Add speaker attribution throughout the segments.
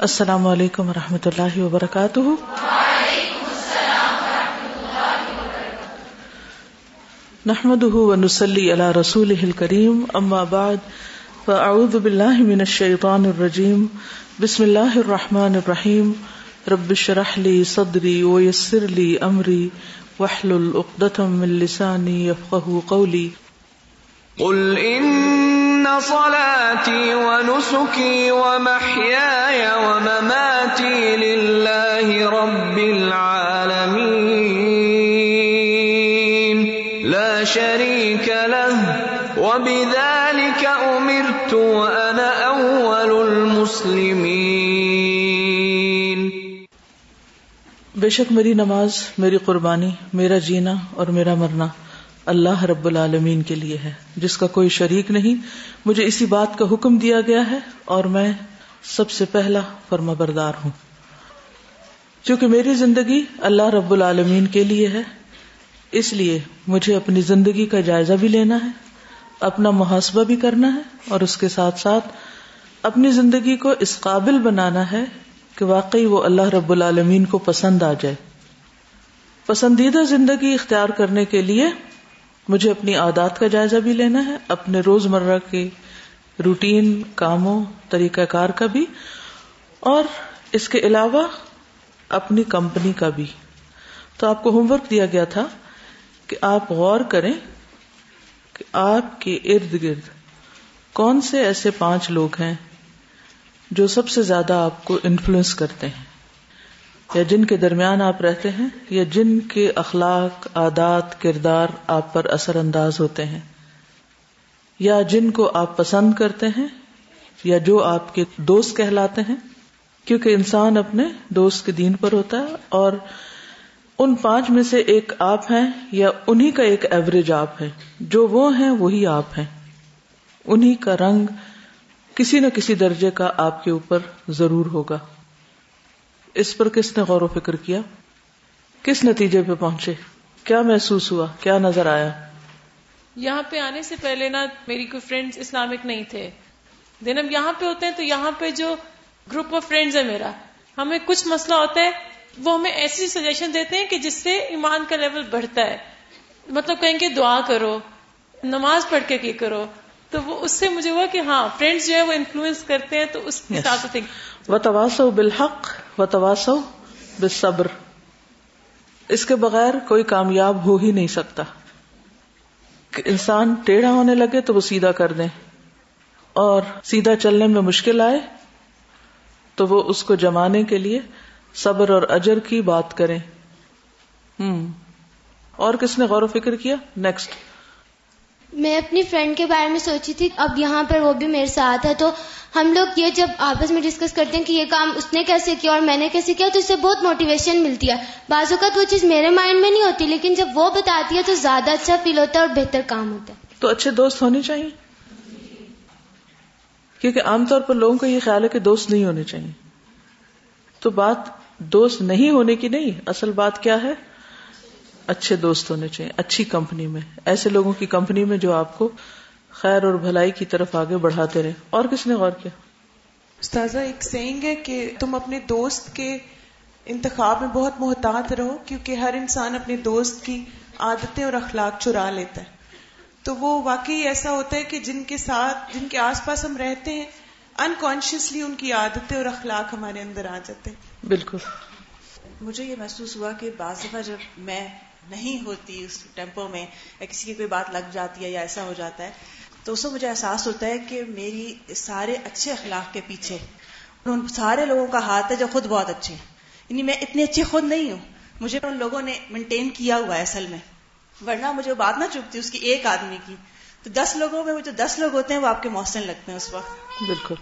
Speaker 1: السلام علیکم و رحمۃ اللہ وبرکاتہ۔ نحمد ونسلی علی رسول کریم اما بعد، فاعوذ باللہ من الشیطان الرجیم، بسم اللہ الرحمن الرحیم، رب شرح لی صدری ویسر لی امری وحلل اقدتم من لسانی یفقہ قولی۔
Speaker 2: قل ان صلاتي ونسكي ومحياي ومماتي لله رب العالمين لا شريك له وبذلك امرت وانا اول المسلمين
Speaker 1: بے شک میری نماز، میری قربانی، میرا جینا اور میرا مرنا اللہ رب العالمین کے لیے ہے، جس کا کوئی شریک نہیں۔ مجھے اسی بات کا حکم دیا گیا ہے اور میں سب سے پہلا فرما بردار ہوں۔ چونکہ میری زندگی اللہ رب العالمین کے لیے ہے، اس لیے مجھے اپنی زندگی کا جائزہ بھی لینا ہے، اپنا محاسبہ بھی کرنا ہے اور اس کے ساتھ ساتھ اپنی زندگی کو اس قابل بنانا ہے کہ واقعی وہ اللہ رب العالمین کو پسند آ جائے۔ پسندیدہ زندگی اختیار کرنے کے لیے مجھے اپنی عادات کا جائزہ بھی لینا ہے، اپنے روز مرہ کے روٹین، کاموں، طریقہ کار کا بھی، اور اس کے علاوہ اپنی کمپنی کا بھی۔ تو آپ کو ہوم ورک دیا گیا تھا کہ آپ غور کریں کہ آپ کے ارد گرد کون سے ایسے پانچ لوگ ہیں جو سب سے زیادہ آپ کو انفلوئنس کرتے ہیں۔ یا جن کے درمیان آپ رہتے ہیں، یا جن کے اخلاق، عادات، کردار آپ پر اثر انداز ہوتے ہیں۔ یا جن کو آپ پسند کرتے ہیں، یا جو آپ کے دوست کہلاتے ہیں۔ کیونکہ انسان اپنے دوست کے دین پر ہوتا ہے اور ان پانچ میں سے ایک آپ ہیں یا انہی کا ایک ایوریج آپ ہے۔ جو وہ ہیں، وہی آپ ہیں۔ انہی کا رنگ کسی نہ کسی درجے کا آپ کے اوپر ضرور ہوگا۔ اس پر کس نے غور و فکر کیا؟ کس نتیجے پہ پہنچے؟ کیا محسوس ہوا؟ کیا نظر آیا؟
Speaker 3: یہاں پہ آنے سے پہلے نا میری کوئی فرینڈ اسلامک نہیں تھے۔ دن ہم یہاں پہ ہوتے ہیں تو یہاں پہ جو گروپ آف فرینڈز ہے میرا ہمیں کچھ مسئلہ ہوتا ہے وہ ہمیں ایسی سجیشن دیتے ہیں کہ جس سے ایمان کا لیول بڑھتا ہے۔ مطلب کہیں گے دعا کرو نماز پڑھ کے کی کرو۔ تو وہ اس سے مجھے ہوا کہ ہاں فرینڈس جو ہے وہ انفلوئنس کرتے ہیں تو اس کے ساتھ
Speaker 1: و تواسو بالحق۔ و تواسو بالصبر۔ اس کے بغیر کوئی کامیاب ہو ہی نہیں سکتا۔ کہ انسان ٹیڑھا ہونے لگے تو وہ سیدھا کر دیں۔ اور سیدھا چلنے میں مشکل آئے تو وہ اس کو جمانے کے لیے صبر اور اجر کی بات کریں۔ ہوں اور کس نے غور و فکر کیا؟ نیکسٹ
Speaker 4: میں اپنی فرینڈ کے بارے میں سوچی تھی، اب یہاں پر وہ بھی میرے ساتھ ہے، تو ہم لوگ یہ جب آپس میں ڈسکس کرتے ہیں کہ یہ کام اس نے کیسے کیا اور میں نے کیسے کیا، تو اس سے بہت موٹیویشن ملتی ہے۔ بعض اوقات وہ چیز میرے مائنڈ میں نہیں ہوتی، لیکن جب وہ بتاتی ہے تو زیادہ اچھا فیل ہوتا ہے اور بہتر کام ہوتا ہے۔
Speaker 1: تو اچھے دوست ہونے چاہیے؟ کیونکہ عام طور پر لوگوں کا یہ خیال ہے کہ دوست نہیں ہونے چاہیے۔ تو بات دوست نہیں ہونے کی نہیں، اصل بات کیا ہے؟ اچھے دوست ہونے چاہیے اچھی کمپنی میں۔ ایسے لوگوں کی کمپنی میں جو آپ کو خیر اور بھلائی کی طرف آگے بڑھاتے رہے۔ اور کس نے غور کیا؟
Speaker 5: استاذہ ایک سینگ ہے کہ تم اپنے دوست کے انتخاب میں بہت محتاط رہو کیونکہ ہر انسان اپنے دوست کی عادتیں اور اخلاق چرا لیتا ہے۔ تو وہ واقعی ایسا ہوتا ہے کہ جن کے ساتھ جن کے آس پاس ہم رہتے ہیں انکانشیسلی ان کی عادتیں اور اخلاق ہمارے اندر آ جاتے ہیں۔
Speaker 1: بالکل۔
Speaker 6: مجھے یہ محسوس ہوا کہ بعض دفعہ جب میں نہیں ہوتی اس ٹیمپو میں یا کسی کی کوئی بات لگ جاتی ہے یا ایسا ہو جاتا ہے تو اس سے مجھے احساس ہوتا ہے کہ میری سارے اچھے اخلاق کے پیچھے ان سارے لوگوں کا ہاتھ ہے جو خود بہت اچھے ہیں۔ یعنی میں اتنی اچھی خود نہیں ہوں مجھے ان لوگوں نے مینٹین کیا ہوا ہے اصل میں۔ ورنہ مجھے بات نہ چپتی اس کی ایک آدمی کی۔ تو دس لوگوں میں وہ جو دس لوگ ہوتے ہیں وہ آپ کے محسن لگتے ہیں اس وقت۔
Speaker 1: بالکل۔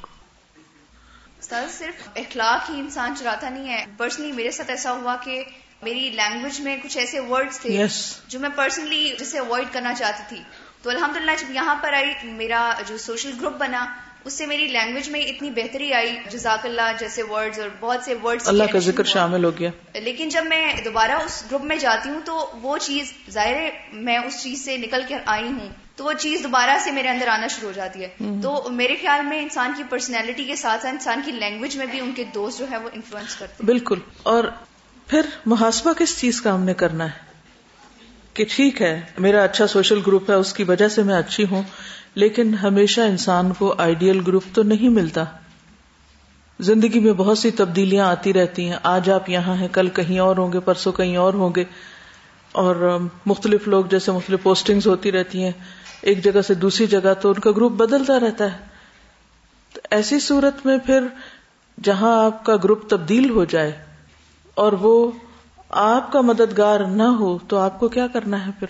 Speaker 7: صرف اخلاق ہی انسان چراتا نہیں ہے۔ پرسنلی میرے ساتھ ایسا ہوا کہ میری لینگویج میں کچھ ایسے ورڈز تھے
Speaker 1: yes.
Speaker 7: جو میں پرسنلی جسے اوائڈ کرنا چاہتی تھی۔ تو الحمدللہ جب یہاں پر آئی میرا جو سوشل گروپ بنا اس سے میری لینگویج میں اتنی بہتری آئی۔ جزاک اللہ جیسے ورڈز اور بہت سے ورڈز
Speaker 1: اللہ کا ذکر شامل ہو گیا۔
Speaker 7: لیکن جب میں دوبارہ اس گروپ میں جاتی ہوں تو وہ چیز ظاہر ہے میں اس چیز سے نکل کر آئی ہوں۔ تو وہ چیز دوبارہ سے میرے اندر آنا شروع ہو جاتی ہے۔ تو میرے خیال میں انسان کی پرسنالٹی کے ساتھ ساتھ انسان کی لینگویج میں بھی ان کے دوست جو ہے وہ انفلوئنس کرتے ہیں۔
Speaker 1: بالکل۔ اور پھر محاسبہ کس چیز کا ہم نے کرنا ہے؟ کہ ٹھیک ہے، میرا اچھا سوشل گروپ ہے، اس کی وجہ سے میں اچھی ہوں، لیکن ہمیشہ انسان کو آئیڈیل گروپ تو نہیں ملتا۔ زندگی میں بہت سی تبدیلیاں آتی رہتی ہیں۔ آج آپ یہاں ہیں، کل کہیں اور ہوں گے، پرسوں کہیں اور ہوں گے۔ اور مختلف لوگ جیسے مختلف پوسٹنگز ہوتی رہتی ہیں، ایک جگہ سے دوسری جگہ تو ان کا گروپ بدلتا رہتا ہے۔ تو ایسی صورت میں پھر جہاں آپ کا گروپ تبدیل ہو جائے اور وہ آپ کا مددگار نہ ہو تو آپ کو کیا کرنا ہے پھر؟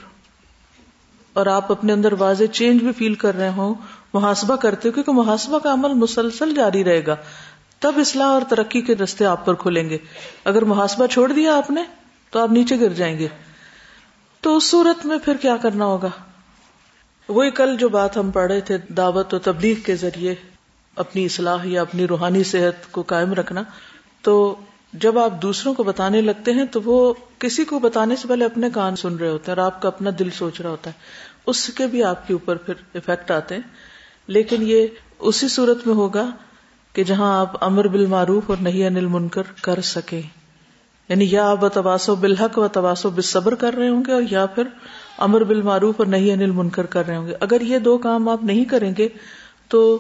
Speaker 1: اور آپ اپنے اندر واضح چینج بھی فیل کر رہے ہوں، محاسبہ کرتے ہو، کیونکہ محاسبہ کا عمل مسلسل جاری رہے گا۔ تب اصلاح اور ترقی کے رستے آپ پر کھلیں گے۔ اگر محاسبہ چھوڑ دیا آپ نے، تو آپ نیچے گر جائیں گے۔ تو اس صورت میں پھر کیا کرنا ہوگا؟ وہی کل جو بات ہم پڑھ رہے تھے دعوت و تبلیغ کے ذریعے، اپنی اصلاح یا اپنی روحانی صحت کو قائم رکھنا، تو جب آپ دوسروں کو بتانے لگتے ہیں تو وہ کسی کو بتانے سے پہلے اپنے کان سن رہے ہوتے ہیں اور آپ کا اپنا دل سوچ رہا ہوتا ہے۔ اس کے بھی آپ کے اوپر پھر افیکٹ آتے ہیں۔ لیکن یہ اسی صورت میں ہوگا کہ جہاں آپ امر بالمعروف اور نہیں انل منکر کر سکے یعنی یا آپ تباسو بالحق و تباسو بالصبر کر رہے ہوں گے اور یا پھر امر بالمعروف اور نہیں انل منکر کر رہے ہوں گے۔ اگر یہ دو کام آپ نہیں کریں گے تو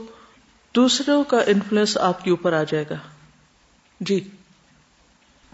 Speaker 1: دوسروں کا انفلوئنس آپ کے اوپر آ جائے گا۔ جی۔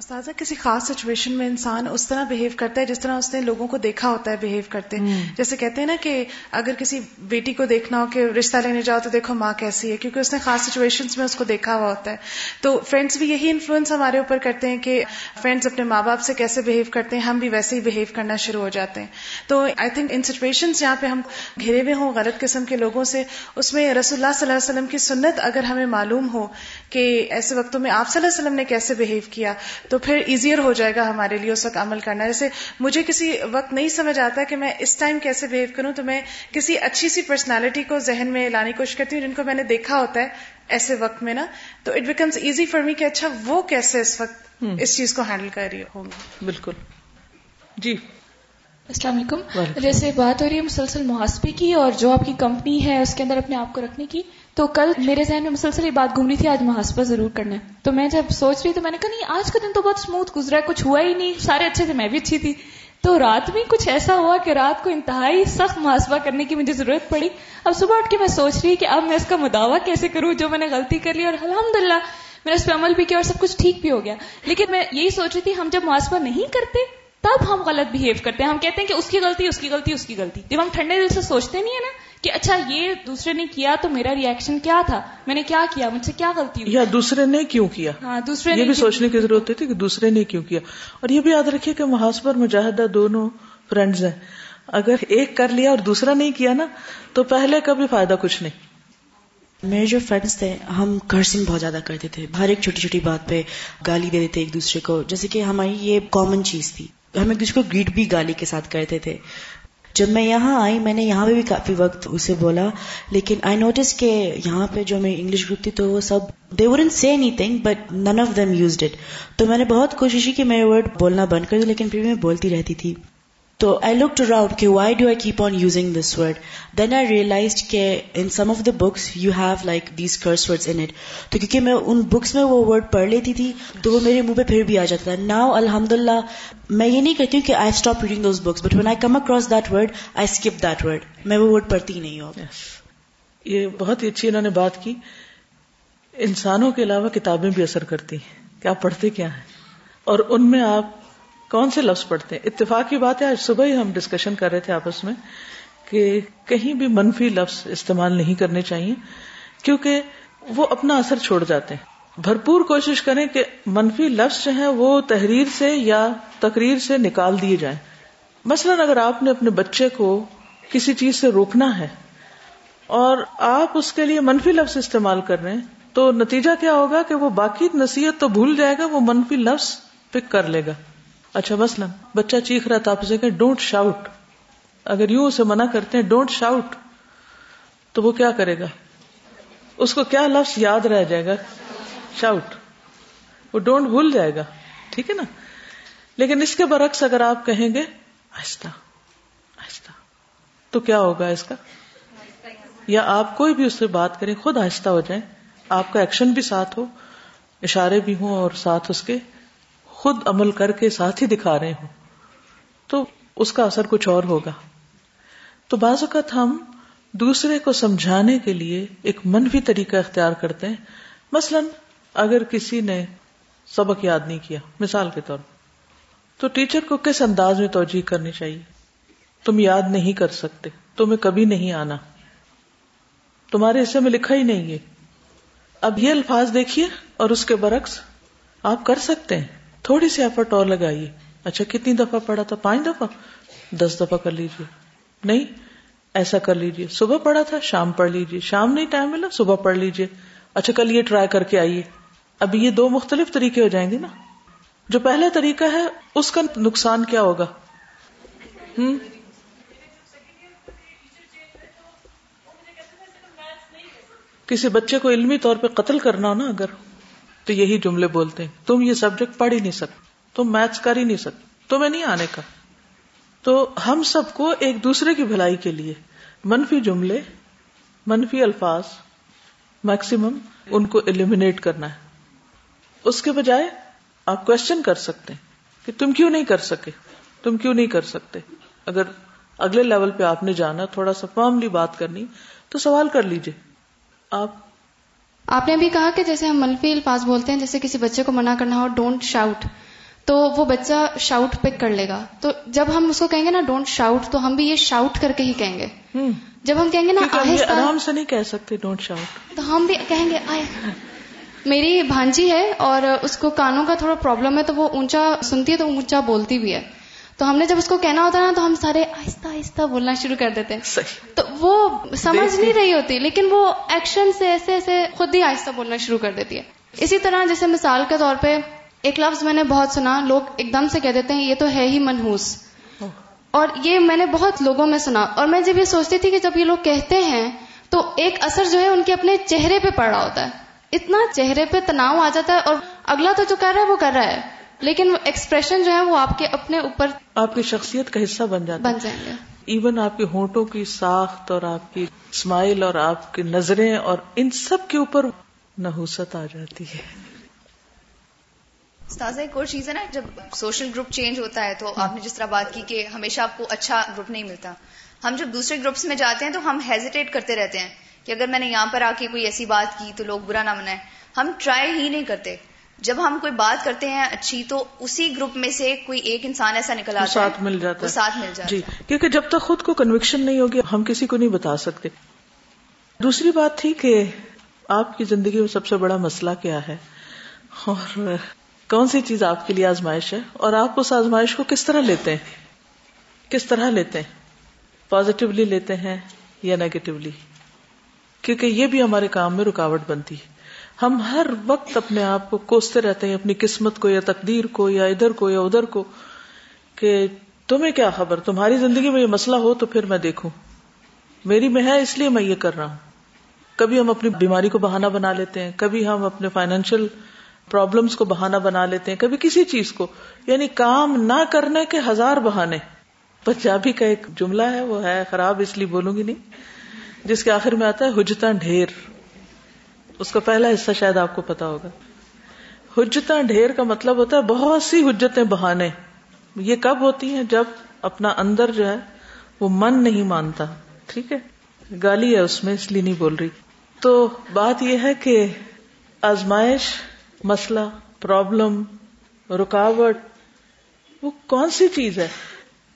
Speaker 8: استاذہ کسی خاص سچویشن میں انسان اس طرح بہیو کرتا ہے جس طرح اس نے لوگوں کو دیکھا ہوتا ہے بہیو کرتے جیسے کہتے ہیں نا کہ اگر کسی بیٹی کو دیکھنا ہو کہ رشتہ لینے جاؤ تو دیکھو ماں کیسی ہے کیونکہ اس نے خاص سچویشن میں اس کو دیکھا ہوا ہوتا ہے۔ تو فرینڈس بھی یہی انفلوئنس ہمارے اوپر کرتے ہیں کہ فرینڈس اپنے ماں باپ سے کیسے بہیو کرتے ہیں ہم بھی ویسے ہی بہیو کرنا شروع ہو جاتے ہیں۔ تو آئی تھنک ان سچویشن جہاں پہ ہم گھرے ہوئے ہوں غلط قسم کے لوگوں سے اس میں رسول اللہ صلی اللہ علیہ وسلم کی سنت اگر ہمیں معلوم ہو کہ ایسے وقتوں میں آپ صلی اللہ علیہ وسلم نے کیسے بہیو کیا تو پھر ایزیئر ہو جائے گا ہمارے لیے اس وقت عمل کرنا۔ جیسے مجھے کسی وقت نہیں سمجھ آتا کہ میں اس ٹائم کیسے بہیو کروں تو میں کسی اچھی سی پرسنالٹی کو ذہن میں لانے کی کوشش کرتی ہوں جن کو میں نے دیکھا ہوتا ہے ایسے وقت میں نا۔ تو it becomes easy for me کہ اچھا وہ کیسے اس وقت اس چیز کو ہینڈل کر رہی ہوں۔ گی
Speaker 1: بالکل۔ جی۔
Speaker 9: السلام علیکم۔ جیسے بات ہو رہی ہے مسلسل محاسبے کی اور جو آپ کی کمپنی ہے اس کے اندر اپنے آپ کو رکھنے کی۔ تو کل میرے ذہن میں مسلسل یہ بات گھوم رہی تھی آج محاسبہ ضرور کرنا ہے۔ تو میں جب سوچ رہی تو میں نے کہا نہیں آج کا دن تو بہت اسموتھ گزرا ہے کچھ ہوا ہی نہیں سارے اچھے تھے میں بھی اچھی تھی۔ تو رات میں کچھ ایسا ہوا کہ رات کو انتہائی سخت محاسبہ کرنے کی مجھے ضرورت پڑی۔ اب صبح اٹھ کے میں سوچ رہی کہ اب میں اس کا مداوع کیسے کروں جو میں نے غلطی کر لی اور الحمد للہ میں نے اس پہ عمل بھی کیا اور سب کچھ ٹھیک بھی ہو گیا۔ لیکن میں یہی سوچ رہی تھی ہم جب محاسبہ نہیں کرتے تب ہم غلط بہیو کرتے ہیں۔ ہم کہتے ہیں کہ اس کی غلطی اس کی غلطی اس کی غلطی۔ جب ہم ٹھنڈے دل سے سوچتے نہیں ہے نا کہ اچھا یہ دوسرے نے کیا تو میرا ریئیکشن کیا تھا؟ میں نے کیا کیا؟ مجھ سے کیا غلطی ہوئی؟
Speaker 1: یا دوسرے نے کیوں کیا؟
Speaker 9: ہاں دوسرے
Speaker 1: یہ بھی سوچنے کی ضرورت تھی کہ دوسرے نے کیوں کیا۔ اور یہ بھی یاد رکھیے کہ محاسب اور مجاہدہ دونوں فرینڈز ہیں۔ اگر ایک کر لیا اور دوسرا نہیں کیا نا تو پہلے کا بھی فائدہ کچھ نہیں۔
Speaker 10: میرے جو فرینڈس تھے ہم کرسنگ بہت زیادہ کرتے تھے۔ ہر ایک چھوٹی چھوٹی بات پہ گالی دے دیتے ایک دوسرے کو۔ جیسے کہ ہماری یہ کامن چیز تھی۔ ہم ایک کو گریٹ بھی گالی کے ساتھ کرتے تھے۔ جب میں یہاں آئی، میں نے یہاں پہ بھی کافی وقت اسے بولا، لیکن آئی نوٹس کہ یہاں پہ جو میں انگلش گروپ تھی تو وہ سب they wouldn't see anything but none of them used it تو میں نے بہت کوشش کی کہ میں ورڈ بولنا بند کر دوں، لیکن پھر میں بولتی رہتی تھی۔ تو آئی لک ٹو راؤنڈ کہ why do I keep on using this word then I realise کہ in some of the books you have like these curse word in it تو کیونکہ میں ان بکس میں وہ ورڈ پڑھ لیتی تھی، تو وہ میرے منہ پہ پھر بھی آ جاتا تھا. ناؤ الحمد للہ میں یہ نہیں کہتی ہوں کہ I stop reading those books but when I come across that word I skip that word میں وہ ورڈ پڑھتی ہی نہیں ہوں.
Speaker 1: یہ بہت ہی اچھی انہوں نے بات کی. انسانوں کے علاوہ کتابیں بھی اثر کرتی ہیں. کہ آپ پڑھتے کیا ہیں؟ اور ان میں آپ کون سے لفظ پڑھتے ہیں؟ اتفاق کی بات ہے، آج صبح ہی ہم ڈسکشن کر رہے تھے آپس میں کہ کہیں بھی منفی لفظ استعمال نہیں کرنے چاہیے، کیونکہ وہ اپنا اثر چھوڑ جاتے ہیں۔ بھرپور کوشش کریں کہ منفی لفظ جو ہیں وہ تحریر سے یا تقریر سے نکال دیے جائیں۔ مثلاً اگر آپ نے اپنے بچے کو کسی چیز سے روکنا ہے اور آپ اس کے لیے منفی لفظ استعمال کر رہے ہیں، تو نتیجہ کیا ہوگا کہ وہ باقی نصیحت تو بھول جائے گا، وہ منفی لفظ پک کر لے گا۔ اچھا مثلاً بچہ چیخ رہا تھا، آپ اسے کہ ڈونٹ شاؤٹ اگر یوں اسے منع کرتے ہیں ڈونٹ شاؤٹ تو وہ کیا کرے گا؟ اس کو کیا لفظ یاد رہ جائے گا؟ شاؤٹ وہ ڈونٹ بھول جائے گا، ٹھیک ہے نا؟ لیکن اس کے برعکس اگر آپ کہیں گے آہستہ آہستہ تو کیا ہوگا اس کا؟ یا آپ کوئی بھی اس سے بات کریں، خود آہستہ ہو جائیں، آپ کا ایکشن بھی ساتھ ہو، اشارے بھی ہوں اور ساتھ اس کے خود عمل کر کے ساتھ ہی دکھا رہے ہوں۔ تو اس کا اثر کچھ اور ہوگا۔ تو بعض اوقات ہم دوسرے کو سمجھانے کے لیے ایک منفی طریقہ اختیار کرتے ہیں۔ مثلا اگر کسی نے سبق یاد نہیں کیا، مثال کے طور تو ٹیچر کو کس انداز میں توجہ کرنی چاہیے؟ تم یاد نہیں کر سکتے، تمہیں کبھی نہیں آنا۔ تمہارے حصے میں لکھا ہی نہیں ہے۔ اب یہ الفاظ دیکھیے اور اس کے برعکس آپ کر سکتے ہیں۔ تھوڑی سی ایفرٹ اور لگائیے اچھا کتنی دفعہ پڑھا تھا؟ پانچ دفعہ؟ دس دفعہ کر لیجیے نہیں، ایسا کر لیجیے صبح پڑھا تھا، شام پڑھ لیجیے شام نہیں ٹائم ملا، صبح پڑھ لیجیے اچھا کل یہ ٹرائی کر کے آئیے۔ اب یہ دو مختلف طریقے ہو جائیں گے نا۔ جو پہلا طریقہ ہے، اس کا نقصان کیا ہوگا؟ ہوں کسی بچے کو علمی طور پہ قتل کرنا ہو نا، اگر۔ تو یہی جملے بولتے ہیں۔ تم یہ سبجیکٹ پڑھ ہی نہیں سکتے۔ تم میتھس کر ہی نہیں سکتے۔ تمہیں نہیں آنے کا۔ تو ہم سب کو ایک دوسرے کی بھلائی کے لیے منفی جملے، منفی الفاظ میکسیمم ان کو ایلیمینیٹ کرنا ہے۔ اس کے بجائے آپ کوشچن کر سکتے ہیں کہ تم کیوں نہیں کر سکے؟ تم کیوں نہیں کر سکتے؟ اگر اگلے لیول پہ آپ نے جانا، تھوڑا سا فارملی بات کرنی، تو سوال کر لیجیے آپ
Speaker 11: آپ نے ابھی کہا کہ جیسے ہم منفی الفاظ بولتے ہیں جیسے کسی بچے کو منع کرنا ہو ڈونٹ شاؤٹ تو وہ بچہ شاؤٹ پک کر لے گا۔ تو جب ہم اس کو کہیں گے نا ڈونٹ شاؤٹ تو ہم بھی یہ شاؤٹ کر کے ہی کہیں گے۔ جب ہم کہیں گے نا
Speaker 1: آہستہ آرام سے نہیں کہہ سکتے ڈونٹ شاؤٹ
Speaker 11: تو ہم بھی کہیں گے آئے میری بھانجی ہے اور اس کو کانوں کا تھوڑا پرابلم ہے تو وہ اونچا سنتی ہے تو اونچا بولتی بھی ہے۔ تو ہم نے جب اس کو کہنا ہوتا نا تو ہم سارے آہستہ آہستہ بولنا شروع کر دیتے ہیں۔ تو وہ سمجھ نہیں رہی ہوتی لیکن وہ ایکشن سے ایسے ایسے خود ہی آہستہ بولنا شروع کر دیتی ہے۔ اسی طرح جیسے مثال کے طور پہ ایک لفظ میں نے بہت سنا لوگ ایک دم سے کہہ دیتے ہیں یہ تو ہے ہی منہوس۔ اور یہ میں نے بہت لوگوں میں سنا۔ اور میں جب یہ سوچتی تھی کہ جب یہ لوگ کہتے ہیں تو ایک اثر جو ہے ان کے اپنے چہرے پہ پڑ رہا ہوتا ہے۔ اتنا چہرے پہ تناؤ آ جاتا ہے اور اگلا تو جو کر رہا ہے وہ کر رہا ہے۔ لیکن ایکسپریشن جو ہے وہ آپ کے اپنے اوپر
Speaker 1: آپ کی شخصیت کا حصہ بن جاتا
Speaker 11: بن جائیں گے۔
Speaker 1: ایون آپ کے ہونٹوں کی ساخت اور آپ کی اسمائل اور آپ کی نظریں اور ان سب کے اوپر نحوست آ جاتی ہے۔
Speaker 7: استاذہ ایک اور چیز ہے نا جب سوشل گروپ چینج ہوتا ہے تو آپ نے جس طرح بات کی کہ ہمیشہ آپ کو اچھا گروپ نہیں ملتا۔ ہم جب دوسرے گروپس میں جاتے ہیں تو ہم ہیزیٹیٹ کرتے رہتے ہیں کہ اگر میں نے یہاں پر آ کے کوئی ایسی بات کی تو لوگ برا نہ منائے ہم ٹرائی ہی نہیں کرتے۔ جب ہم کوئی بات کرتے ہیں اچھی تو اسی گروپ میں سے کوئی ایک انسان ایسا نکل آتا
Speaker 1: ساتھ مل جاتا
Speaker 7: ہے۔ ساتھ مل جاتا
Speaker 1: جی کیونکہ جب تک خود کو کنوکشن نہیں ہوگی ہم کسی کو نہیں بتا سکتے۔ دوسری بات تھی کہ آپ کی زندگی میں سب سے بڑا مسئلہ کیا ہے؟ اور کون سی چیز آپ کے لیے آزمائش ہے؟ اور آپ اس آزمائش کو کس طرح لیتے ہیں؟ کس طرح لیتے ہیں؟ پازیٹیولی لیتے ہیں یا نیگیٹولی کیونکہ یہ بھی ہمارے کام میں رکاوٹ بنتی ہے۔ ہم ہر وقت اپنے آپ کو کوستے رہتے ہیں، اپنی قسمت کو یا تقدیر کو یا ادھر کو یا ادھر کو، کہ تمہیں کیا خبر؟ تمہاری زندگی میں یہ مسئلہ ہو تو پھر میں دیکھوں۔ میری میں ہے، اس لیے میں یہ کر رہا ہوں۔ کبھی ہم اپنی بیماری کو بہانہ بنا لیتے ہیں، کبھی ہم اپنے فائنینشیل پرابلمس کو بہانہ بنا لیتے ہیں، کبھی کسی چیز کو۔ یعنی کام نہ کرنے کے ہزار بہانے۔ پنجابی کا ایک جملہ ہے، وہ ہے خراب اس لیے بولوں گی نہیں۔ جس کے آخر میں آتا ہے حجتا ڈھیر۔ اس کا پہلا حصہ شاید آپ کو پتا ہوگا۔ حجتیں ڈھیر کا مطلب ہوتا ہے بہت سی حجتیں بہانے۔ یہ کب ہوتی ہیں؟ جب اپنا اندر جو ہے وہ من نہیں مانتا۔ ٹھیک ہے؟ گالی ہے اس میں، اس لیے نہیں بول رہی۔ تو بات یہ ہے کہ آزمائش، مسئلہ، پرابلم، رکاوٹ، وہ کون سی چیز ہے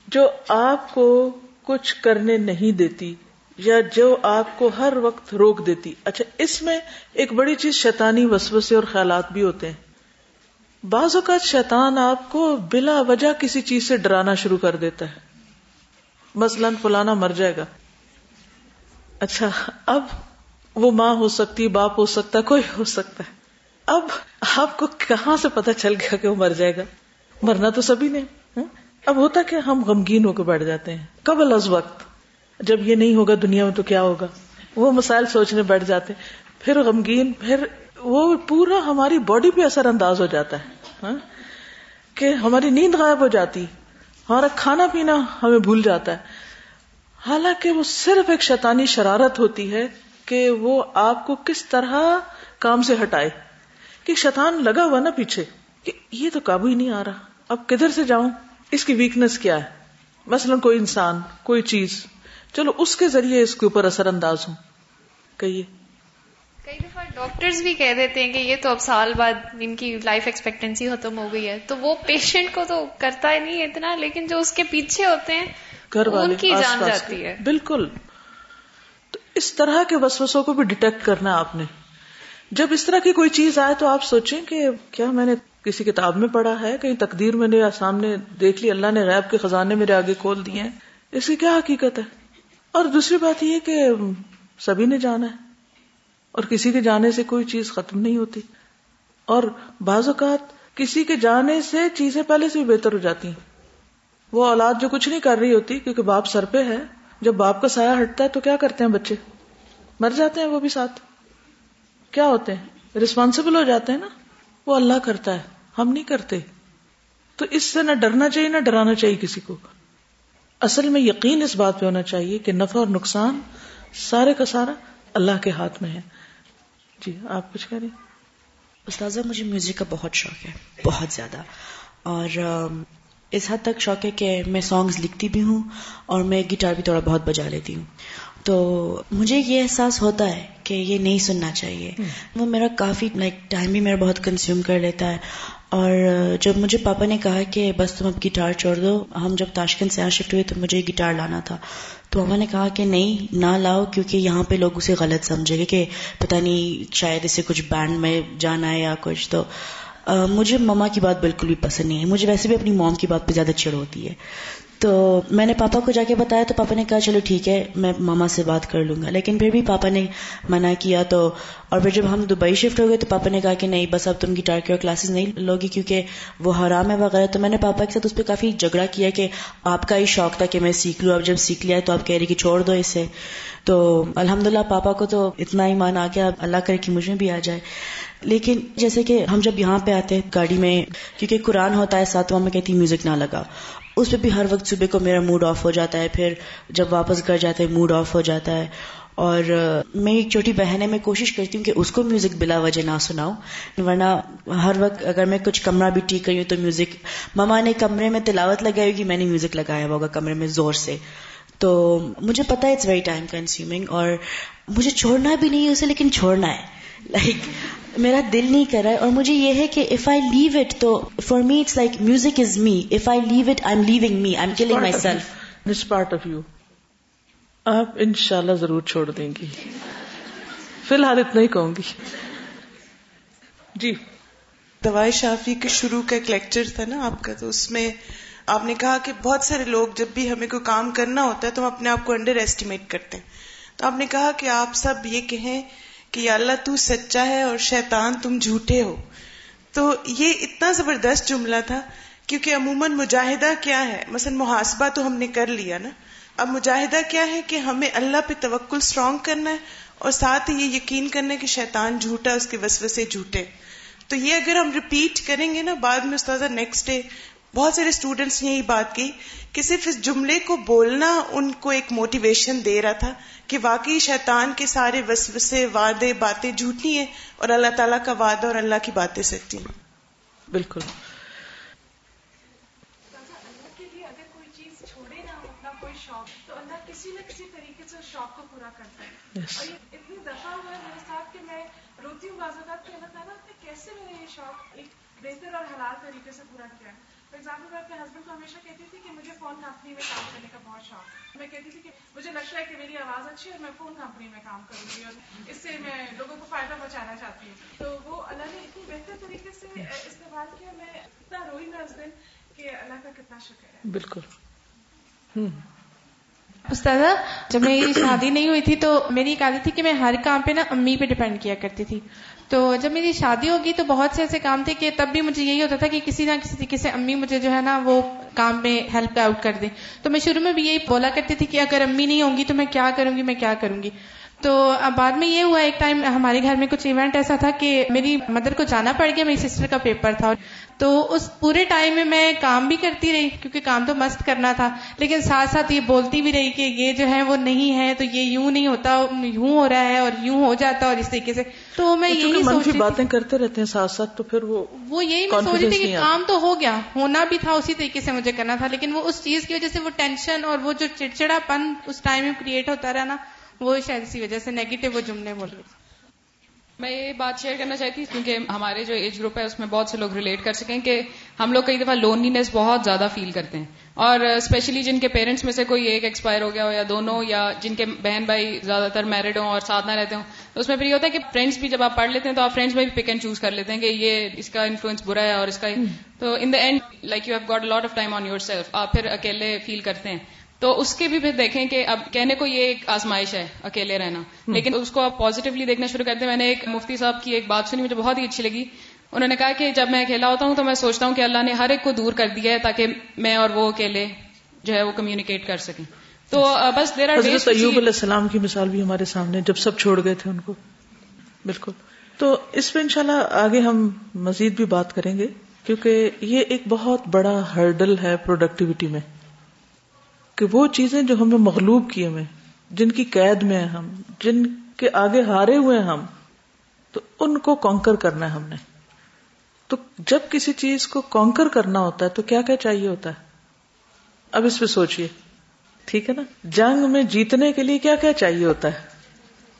Speaker 1: جو آپ کو کچھ کرنے نہیں دیتی؟ یا جو آپ کو ہر وقت روک دیتی۔ اچھا اس میں ایک بڑی چیز شیطانی وسوسے اور خیالات بھی ہوتے ہیں۔ بعض اوقات شیطان آپ کو بلا وجہ کسی چیز سے ڈرانا شروع کر دیتا ہے۔ مثلاً فلانا مر جائے گا۔ اچھا اب وہ ماں ہو سکتی، باپ ہو سکتا، کوئی ہو سکتا ہے۔ اب آپ کو کہاں سے پتا چل گیا کہ وہ مر جائے گا؟ مرنا تو سبھی نے۔ اب ہوتا کہ ہم غمگین ہو کے بیٹھ جاتے ہیں۔ قبل از وقت۔ جب یہ نہیں ہوگا دنیا میں تو کیا ہوگا؟ وہ مسائل سوچنے بیٹھ جاتے پھر غمگین، پھر وہ پورا ہماری باڈی پہ اثر انداز ہو جاتا ہے۔ ہاں؟ کہ ہماری نیند غائب ہو جاتی۔ ہمارا کھانا پینا ہمیں بھول جاتا ہے۔ حالانکہ وہ صرف ایک شیطانی شرارت ہوتی ہے کہ وہ آپ کو کس طرح کام سے ہٹائے۔ کہ شیطان لگا ہوا نا پیچھے کہ یہ تو قابو ہی نہیں آ رہا۔ اب کدھر سے جاؤں؟ اس کی ویکنیس کیا ہے؟ مثلا کوئی انسان، کوئی چیز۔ چلو اس کے ذریعے اس کے اوپر اثر انداز ہوں۔ کہیے۔
Speaker 12: کئی دفعہ ڈاکٹرز بھی کہہ دیتے ہیں کہ یہ تو اب سال بعد ان کی لائف ایکسپیکٹینسی ختم ہو گئی ہے۔ تو وہ پیشنٹ کو تو کرتا ہی نہیں اتنا لیکن جو اس کے پیچھے ہوتے ہیں
Speaker 1: گھر والے
Speaker 12: کی جان جاتی۔ ہے۔
Speaker 1: بالکل۔ تو اس طرح کے وسوسوں کو بھی ڈیٹیکٹ کرنا آپ نے۔ جب اس طرح کی کوئی چیز آئے تو آپ سوچیں کہ کیا میں نے کسی کتاب میں پڑھا ہے؟ کہیں تقدیر میں نے سامنے دیکھ لی اللہ نے غیب کے خزانے میرے آگے کھول دیے ہیں۔ اس کی کیا حقیقت ہے؟ اور دوسری بات یہ کہ سبھی نے جانا ہے اور کسی کے جانے سے کوئی چیز ختم نہیں ہوتی اور بعض اوقات کسی کے جانے سے چیزیں پہلے سے بھی بہتر ہو جاتی ہیں۔ وہ اولاد جو کچھ نہیں کر رہی ہوتی کیونکہ باپ سر پہ ہے، جب باپ کا سایہ ہٹتا ہے تو کیا کرتے ہیں بچے؟ مر جاتے ہیں وہ بھی ساتھ۔ کیا ہوتے ہیں؟ ریسپانسبل ہو جاتے ہیں نا۔ وہ اللہ کرتا ہے، ہم نہیں کرتے۔ تو اس سے نہ ڈرنا چاہیے، نہ ڈرانا چاہیے کسی کو۔ اصل میں یقین اس بات پہ ہونا چاہیے کہ نفع اور نقصان سارے کا سارا اللہ کے ہاتھ میں ہے۔ جی آپ کچھ کہہ رہے ہیں؟
Speaker 10: استاذہ، مجھے میوزک کا بہت شوق ہے، بہت زیادہ۔ اور اس حد تک شوق ہے کہ میں سانگز لکھتی بھی ہوں اور میں گٹار بھی تھوڑا بہت بجا لیتی ہوں۔ تو مجھے یہ احساس ہوتا ہے کہ یہ نہیں سننا چاہیے۔ وہ میرا کافی لائک ٹائم بھی میرا بہت کنزیوم کر لیتا ہے۔ اور جب مجھے پاپا نے کہا کہ بس تم اب گٹار چھوڑ دو ہم جب تاشکند سے یہاں شفٹ ہوئے تو مجھے گٹار لانا تھا۔ تو ماما نے کہا کہ نہیں نہ لاؤ کیونکہ یہاں پہ لوگ اسے غلط سمجھے گے کہ پتہ نہیں شاید اسے کچھ بینڈ میں جانا ہے یا کچھ۔ تو مجھے مما کی بات بالکل بھی پسند نہیں ہے۔ مجھے ویسے بھی اپنی موم کی بات پہ زیادہ چڑ ہوتی ہے۔ تو میں نے پاپا کو جا کے بتایا تو پاپا نے کہا چلو ٹھیک ہے، میں ماما سے بات کر لوں گا۔ لیکن پھر بھی پاپا نے منع کیا تو، اور پھر جب ہم دبئی شفٹ ہو گئے تو پاپا نے کہا کہ نہیں، بس اب تم گٹار کی اور کلاسز نہیں لوگی کیونکہ وہ حرام ہے وغیرہ۔ تو میں نے پاپا کے ساتھ اس پہ کافی جھگڑا کیا کہ آپ کا ہی شوق تھا کہ میں سیکھ لوں، اب جب سیکھ لیا تو آپ کہہ رہی کہ چھوڑ دو اسے۔ تو الحمدللہ پاپا کو تو اتنا ایمان آ گیا، اللہ کرے کہ مجھے بھی آ جائے۔ لیکن جیسے کہ ہم جب یہاں پہ آتے ہیں گاڑی میں، کیونکہ قرآن ہوتا ہے، ساتواں میں کہتی میوزک نہ لگا اس پہ بھی ہر وقت صبح کو میرا موڈ آف ہو جاتا ہے، پھر جب واپس گھر جاتے ہیں موڈ آف ہو جاتا ہے۔ اور میں ایک چھوٹی بہن ہے، میں کوشش کرتی ہوں کہ اس کو میوزک بلا وجہ نہ سناؤں، ورنہ ہر وقت اگر میں کچھ کمرہ بھی ٹھیک کری ہوں تو میوزک مما نے کمرے میں تلاوت لگائی ہوگی، میں نے میوزک لگایا ہوگا کمرے میں زور سے۔ تو مجھے پتا ہے اٹس ویری ٹائم کنزیومنگ اور مجھے چھوڑنا بھی نہیں ہے اسے، لیکن چھوڑنا ہے۔ لائک میرا دل نہیں کر رہا ہے اور مجھے یہ ہے کہ اف آئی لیو اٹ تو for me it's like music is me if I leave it I am leaving me I am killing myself
Speaker 1: this part of you آپ انشاءاللہ ضرور چھوڑ دیں گی. فی الحال اتنا ہی کہوں گی. جی.
Speaker 5: دوائی شافی کے شروع کا ایک لیکچر تھا نا آپ کا تو اس میں آپ نے کہا کہ بہت سارے لوگ جب بھی ہمیں کوئی کام کرنا ہوتا ہے تو ہم اپنے آپ کو انڈر ایسٹیمیٹ کرتے ہیں۔ تو آپ نے کہا کہ آپ سب یہ کہیں کہ یا اللہ تو سچا ہے اور شیطان تم جھوٹے ہو۔ تو یہ اتنا زبردست جملہ تھا، کیونکہ عموماً مجاہدہ کیا ہے؟ مثلا محاسبہ تو ہم نے کر لیا نا۔ اب مجاہدہ کیا ہے کہ ہمیں اللہ پہ توکل اسٹرانگ کرنا ہے اور ساتھ ہی یہ یقین کرنا ہے کہ شیطان جھوٹا، اس کے وسوسے جھوٹے۔ تو یہ اگر ہم ریپیٹ کریں گے نا، بعد میں استاذہ نیکسٹ ڈے بہت سارے اسٹوڈینٹس نے یہی بات کی کہ صرف اس جملے کو بولنا ان کو ایک موٹیویشن دے رہا تھا کہ واقعی شیطان کے سارے وسوسے وعدے باتیں جھوٹی ہیں اور اللہ تعالیٰ کا وعدہ اور اللہ کی باتیں سچی ہیں۔
Speaker 1: بالکل۔
Speaker 13: کے لیے اگر کوئی چیز چھوڑے نا اپنا کوئی شوق تو اللہ کسی نہ کسی طریقے سے اس شوق کو پورا کرتا ہے
Speaker 1: Yes.
Speaker 13: اور یہ اتنی دفعہ ہوا ہے میرے ساتھ کہ میں روتی ہوں بعض اوقات کہ اللہ تعالیٰ نے کیسے میں نے یہ شوق ایک بہتر اور حلال طریقے سے پورا کیا فار ایگزامپل میں اپنے ہسبینڈ کو ہمیشہ کہتی تھی کہ مجھے فون کمپنی میں کام کرنے کا بہت شوق ہے۔ میں کہتی تھی کہ مجھے لگتا ہے کہ میری آواز اچھی ہے اور میں فون کمپنی میں کام کروں گی اور اس سے میں لوگوں کو فائدہ پہنچانا چاہتی ہوں۔ تو وہ اللہ نے اتنی بہتر طریقے سے استعمال کیا۔ میں اتنا روئی میں اس دن کہ اللہ کا کتنا شکر ہے۔
Speaker 1: بالکل۔ ہوں
Speaker 14: استاذہ جب میری شادی نہیں ہوئی تھی تو میری ایک عادت تھی کہ میں ہر کام پہ نا امی پہ ڈپینڈ کیا کرتی تھی۔ تو جب میری شادی ہوگی تو بہت سے ایسے کام تھے کہ تب بھی مجھے یہی ہوتا تھا کہ کسی نہ کسی طریقے سے امی مجھے جو ہے نا وہ کام میں ہیلپ آؤٹ کر دیں۔ تو میں شروع میں بھی یہی بولا کرتی تھی کہ اگر امی نہیں ہوں گی تو میں کیا کروں گی، میں کیا کروں گی۔ تو اب بعد میں یہ ہوا ایک ٹائم ہمارے گھر میں کچھ ایونٹ ایسا تھا کہ میری مدر کو جانا پڑ گیا میری سسٹر کا پیپر تھا۔ تو اس پورے ٹائم میں میں کام بھی کرتی رہی کیونکہ کام تو مست کرنا تھا۔ لیکن ساتھ ساتھ یہ بولتی بھی رہی کہ یہ جو ہے وہ نہیں ہے تو یہ یوں نہیں ہوتا یوں ہو رہا ہے اور یوں ہو جاتا اور اس طریقے سے۔ تو میں یہی
Speaker 1: سوچ باتیں کرتے رہتے ہیں ساتھ ساتھ تو پھر وہ
Speaker 14: وہ یہی میں سوچ رہی تھی کہ کام تو ہو گیا ہونا بھی تھا اسی طریقے سے مجھے کرنا تھا۔ لیکن وہ اس چیز کی وجہ سے وہ ٹینشن اور وہ جو چڑچڑا پن اس ٹائم میں کریٹ ہوتا رہا نا وہ شاید اسی وجہ سے نیگیٹو وہ جملے بول رہے
Speaker 15: میں یہ بات شیئر کرنا چاہتی ہوں کیونکہ ہمارے جو ایج گروپ ہے اس میں بہت سے لوگ ریلیٹ کر سکیں کہ ہم لوگ کئی دفعہ لونلینس بہت زیادہ فیل کرتے ہیں۔ اور اسپیشلی جن کے پیرنٹس میں سے کوئی ایک ایکسپائر ہو گیا ہو یا دونوں یا جن کے بہن بھائی زیادہ تر میرڈ ہوں اور ساتھ نہ رہتے ہوں تو اس میں پھر یہ ہوتا ہے کہ فرینڈس بھی جب آپ پڑھ لیتے ہیں تو آپ فرینڈس میں بھی پک اینڈ چوز کر لیتے ہیں کہ یہ اس کا انفلوئنس برا ہے اور اس کا تو in the end like you have got lot of time on yourself آپ پھر اکیلے فیل کرتے ہیں۔ تو اس کے بھی پھر دیکھیں کہ اب کہنے کو یہ ایک آزمائش ہے اکیلے رہنا۔ لیکن اس کو آپ پازیٹیولی دیکھنا شروع کرتے ہیں۔ میں نے ایک مفتی صاحب کی ایک بات سنی مجھے بہت ہی اچھی لگی۔ انہوں نے کہا کہ جب میں اکیلا ہوتا ہوں تو میں سوچتا ہوں کہ اللہ نے ہر ایک کو دور کر دیا ہے تاکہ میں اور وہ اکیلے جو ہے وہ کمیونیکیٹ کر سکیں۔ تو بس دیر
Speaker 1: آر ایوب علیہ السلام کی مثال بھی ہمارے سامنے جب سب چھوڑ گئے تھے ان کو۔ بالکل۔ تو اس پہ انشاءاللہ آگے ہم مزید بھی بات کریں گے کیونکہ یہ ایک بہت بڑا ہرڈل ہے پروڈکٹیوٹی میں۔ کہ وہ چیزیں جو ہمیں مغلوب کیے ہوئے جن کی قید میں ہیں ہم، جن کے آگے ہارے ہوئے ہیں ہم، تو ان کو کانکر کرنا ہے ہم نے۔ تو جب کسی چیز کو کانکر کرنا ہوتا ہے، تو کیا کیا چاہیے ہوتا ہے؟ اب اس پہ سوچئے۔ ٹھیک ہے نا؟ جنگ میں جیتنے کے لیے کیا کیا چاہیے ہوتا ہے؟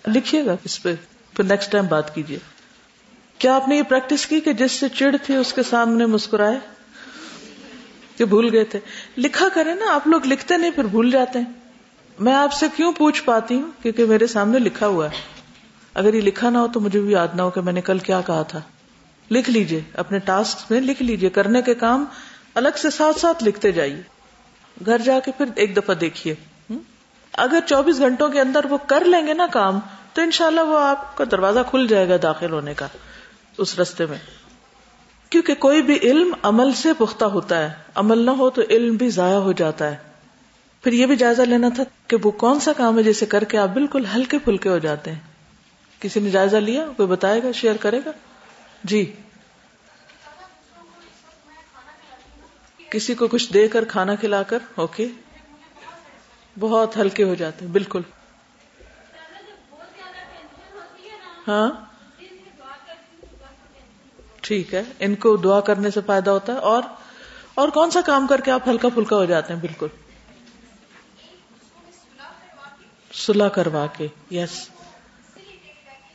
Speaker 1: لکھیے گا اس پہ۔ پھر نیکسٹ ٹائم بات کیجیے کیا آپ نے یہ پریکٹس کی کہ جس سے چڑ تھی اس کے سامنے مسکرائے؟ کہ بھول گئے تھے۔ لکھا کرے نا، آپ لوگ لکھتے نہیں، پھر بھول جاتے ہیں۔ میں آپ سے کیوں پوچھ پاتی ہوں؟ کیونکہ میرے سامنے لکھا ہوا ہے۔ اگر یہ لکھا نہ ہو تو مجھے بھی یاد نہ ہو کہ میں نے کل کیا کہا تھا۔ لکھ لیجیے، اپنے ٹاسک میں لکھ لیجیے۔ کرنے کے کام الگ سے ساتھ ساتھ لکھتے جائیے۔ گھر جا کے پھر ایک دفعہ دیکھیے۔ اگر چوبیس گھنٹوں کے اندر وہ کر لیں گے نا کام، تو انشاءاللہ وہ آپ کا دروازہ کھل جائے گا داخل ہونے کا، اس رستے میں۔ کیونکہ کوئی بھی علم عمل سے پختہ ہوتا ہے۔ عمل نہ ہو تو علم بھی ضائع ہو جاتا ہے۔ پھر یہ بھی جائزہ لینا تھا کہ وہ کون سا کام ہے جسے کر کے آپ بالکل ہلکے پھلکے ہو جاتے ہیں۔ کسی نے جائزہ لیا؟ کوئی بتائے گا؟ شیئر کرے گا؟ جی۔ کسی کو کچھ دے کر کھانا کھلا کر، اوکے۔ بہت ہلکے ہو جاتے ہیں، بالکل۔ ہاں؟ ٹھیک ہے، ان کو دعا کرنے سے فائدہ ہوتا ہے، اور اور کون سا کام کر کے آپ ہلکا پھلکا ہو جاتے ہیں؟ بالکل۔ سلا کروا کے، یس۔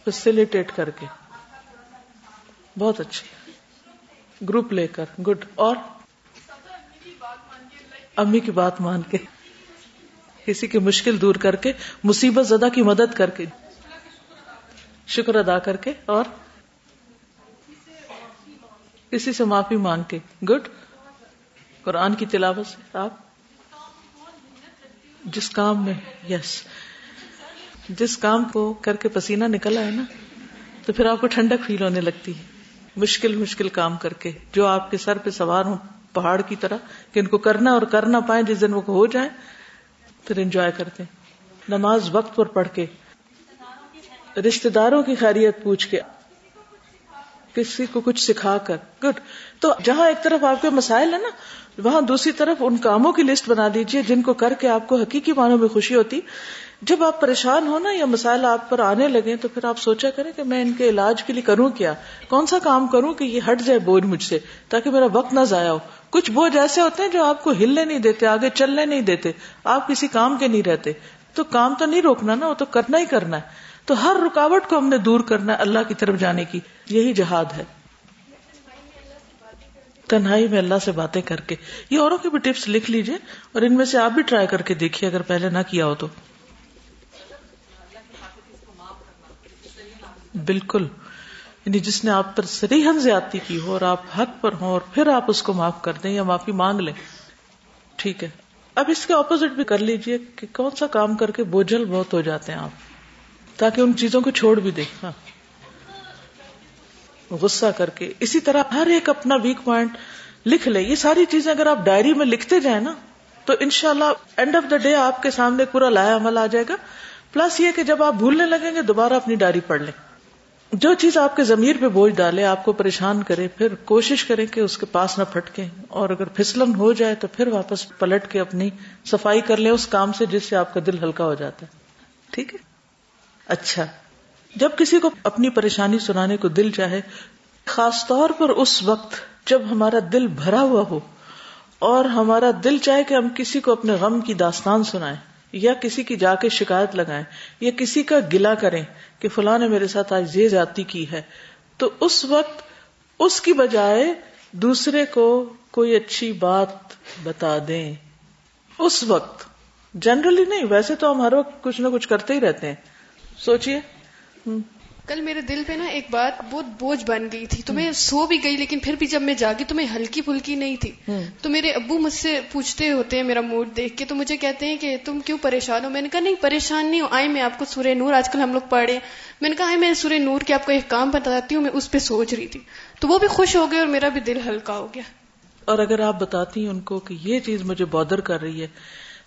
Speaker 1: فیسلٹیٹ کر کے۔ بہت اچھے گروپ لے کر گڈ اور؟ امی کی بات مان کے۔ کسی کی مشکل دور کر کے، مصیبت زدہ کی مدد کر کے۔ شکر ادا کر کے، اور؟ کسی سے معافی مانگ کے۔ گڈ قرآن کی تلاوت سے آپ۔ جس کام میں یس جس کام کو کر کے پسینہ نکلا ہے نا، تو پھر آپ کو ٹھنڈک فیل ہونے لگتی ہے۔ مشکل مشکل کام کر کے، جو آپ کے سر پہ سوار ہوں، پہاڑ کی طرح، کہ ان کو کرنا اور کرنا پائیں، جس دن وہ ہو جائیں، پھر انجوائے کرتے نماز وقت پر پڑھ کے رشتے داروں کی خیریت پوچھ کے کسی کو کچھ سکھا کر۔ گڈ تو جہاں ایک طرف آپ کے مسائل ہے نا، وہاں دوسری طرف ان کاموں کی لسٹ بنا دیجیے جن کو کر کے آپ کو حقیقی معنوں میں خوشی ہوتی۔ جب آپ پریشان ہو نا یا مسائل آپ پر آنے لگے تو پھر آپ سوچا کریں کہ میں ان کے علاج کے لیے کروں کیا۔ کون سا کام کروں کہ یہ ہٹ جائے بوجھ مجھ سے تاکہ میرا وقت نہ ضائع ہو۔ کچھ بوجھ ایسے ہوتے ہیں جو آپ کو ہلنے نہیں دیتے، آگے چلنے نہیں دیتے۔ آپ کسی کام کے نہیں رہتے۔ تو کام تو نہیں روکنا نا، وہ تو کرنا ہی کرنا ہے۔ تو ہر رکاوٹ کو ہم نے دور کرنا ہے اللہ کی طرف جانے کی۔ یہی جہاد ہے۔ تنہائی میں اللہ سے باتیں کر کے۔ یہ اوروں کی بھی ٹپس لکھ لیجیے اور ان میں سے آپ بھی ٹرائی کر کے دیکھیے اگر پہلے نہ کیا ہو تو۔ بالکل۔ یعنی جس نے آپ پر سریحن زیادتی کی ہو اور آپ حق پر ہوں اور پھر آپ اس کو معاف کر دیں یا معافی مانگ لیں۔ ٹھیک ہے۔ اب اس کے اپوزٹ بھی کر لیجیے کہ کون سا کام کر کے بوجھل بہت ہو جاتے ہیں آپ۔ تاکہ ان چیزوں کو چھوڑ بھی دے ہاں۔ غصہ کر کے۔ اسی طرح ہر ایک اپنا ویک پوائنٹ لکھ لے۔ یہ ساری چیزیں اگر آپ ڈائری میں لکھتے جائیں نا، تو ان شاء اللہ اینڈ آف دا ڈے آپ کے سامنے پورا لایا عمل آ جائے گا۔ پلس یہ کہ جب آپ بھولنے لگیں گے، دوبارہ اپنی ڈائری پڑھ لیں۔ جو چیز آپ کے ضمیر پہ بوجھ ڈالے، آپ کو پریشان کرے، پھر کوشش کریں کہ اس کے پاس نہ پھٹکے اور اگر پھسلن ہو جائے، تو پھر واپس پلٹ کے اپنی صفائی کر لیں، اس کام سے جس سے آپ کا دل ہلکا ہو جاتا ہے۔ ٹھیک ہے؟ اچھا۔ جب کسی کو اپنی پریشانی سنانے کو دل چاہے، خاص طور پر اس وقت جب ہمارا دل بھرا ہوا ہو اور ہمارا دل چاہے کہ ہم کسی کو اپنے غم کی داستان سنائیں یا کسی کی جا کے شکایت لگائیں یا کسی کا گلا کریں کہ فلاں نے میرے ساتھ آج یہ جاتی کی ہے، تو اس وقت اس کی بجائے دوسرے کو کوئی اچھی بات بتا دیں۔ اس وقت۔ جنرلی نہیں، ویسے تو ہم ہر وقت کچھ نہ کچھ کرتے ہی رہتے ہیں۔ سوچیے
Speaker 16: کل میرے دل پہ نا ایک بات بہت بوجھ بن گئی تھی۔ تو میں سو بھی گئی لیکن پھر بھی جب میں جاگی تو میں ہلکی پھلکی نہیں تھی۔ تو میرے ابو مجھ سے پوچھتے ہوتے ہیں میرا موڈ دیکھ کے تو مجھے کہتے ہیں کہ تم کیوں پریشان ہو؟ میں نے کہا نہیں پریشان نہیں ہو آئے میں آپ کو سورہ نور آج کل ہم لوگ پڑھے۔ میں نے کہا میں سورہ نور کے آپ کو ایک کام بتاتی ہوں میں اس پہ سوچ رہی تھی۔ تو وہ بھی خوش ہو گئے اور میرا بھی دل ہلکا ہو گیا۔
Speaker 1: اور اگر آپ بتاتی ہیں ان کو کہ یہ چیز مجھے بادر کر رہی ہے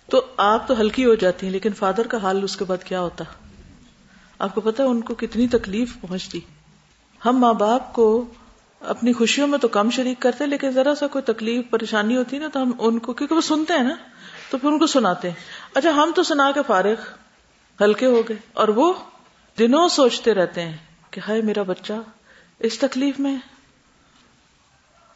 Speaker 1: تو آپ تو ہلکی ہو جاتی ہیں لیکن فادر کا حال اس کے بعد کیا ہوتا؟ آپ کو پتا ان کو کتنی تکلیف پہنچتی۔ ہم ماں باپ کو اپنی خوشیوں میں تو کم شریک کرتے لیکن ذرا سا کوئی تکلیف، پریشانی ہوتی نا، تو ہم ان کو، کیونکہ وہ سنتے ہیں نا، تو پھر ان کو سناتے ہیں۔ اچھا ہم تو سنا کے فارغ، ہلکے ہو گئے، اور وہ دنوں سوچتے رہتے ہیں کہ ہائے میرا بچہ، اس تکلیف میں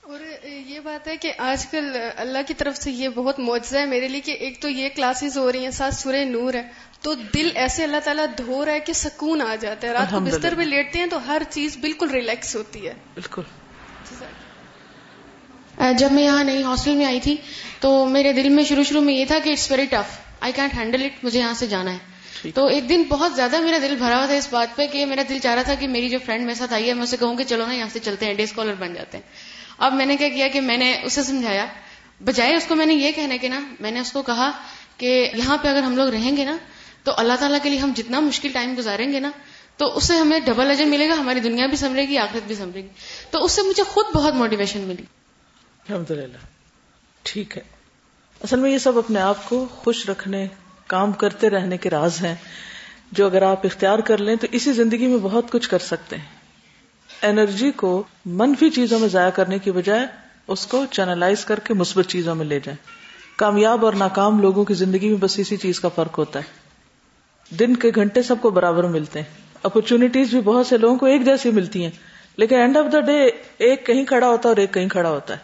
Speaker 16: اور یہ بات ہے کہ آج کل اللہ کی طرف سے یہ بہت معجزہ ہے میرے لیے کہ ایک تو یہ کلاسز ہو رہی ہیں ساتھ سورہ نور ہے تو دل ایسے اللہ تعالیٰ دھو رہا ہے کہ سکون آ جاتا ہے۔ رات کو بستر پہ لیٹتے ہیں تو ہر چیز بالکل ریلیکس ہوتی ہے۔
Speaker 1: بالکل۔
Speaker 11: جب میں یہاں نئی ہاسٹل میں آئی تھی تو میرے دل میں شروع شروع میں یہ تھا کہ it's very tough I can't handle it مجھے یہاں سے جانا ہے۔ تو ایک دن بہت زیادہ میرا دل بھرا ہوا تھا اس بات پہ کہ میرا دل چاہ رہا تھا کہ میری جو فرینڈ میرے ساتھ آئی ہے میں اسے کہوں کہ چلو نا یہاں سے چلتے ہیں ڈے اسکالر بن جاتے ہیں۔ اب میں نے کیا کیا کہ میں نے اسے سمجھایا۔ بجائے اس کو میں نے یہ کہنے کے نا، میں نے اس کو کہا کہ یہاں پہ اگر ہم لوگ رہیں گے نا، تو اللہ تعالیٰ کے لیے ہم جتنا مشکل ٹائم گزاریں گے نا، تو اس سے ہمیں ڈبل اجر ملے گا، ہماری دنیا بھی سمجھے گی، آخرت بھی سمجھے گی۔ تو اس سے مجھے خود بہت موٹیویشن ملی۔
Speaker 1: الحمد للہ ٹھیک ہے۔ اصل میں یہ سب اپنے آپ کو خوش رکھنے، کام کرتے رہنے کے راز ہیں، جو اگر آپ اختیار کر لیں تو اسی زندگی میں بہت کچھ کر سکتے ہیں۔ انرجی کو منفی چیزوں میں ضائع کرنے کی بجائے اس کو چینلائز کر کے مثبت چیزوں میں لے جائیں۔ کامیاب اور ناکام لوگوں کی زندگی میں بس اسی چیز کا فرق ہوتا ہے۔ دن کے گھنٹے سب کو برابر ملتے ہیں۔ اپرچونٹیز بھی بہت سے لوگوں کو ایک جیسی ملتی ہیں۔ لیکن اینڈ آف دا ڈے ایک کہیں کھڑا ہوتا ہے اور ایک کہیں کھڑا ہوتا ہے۔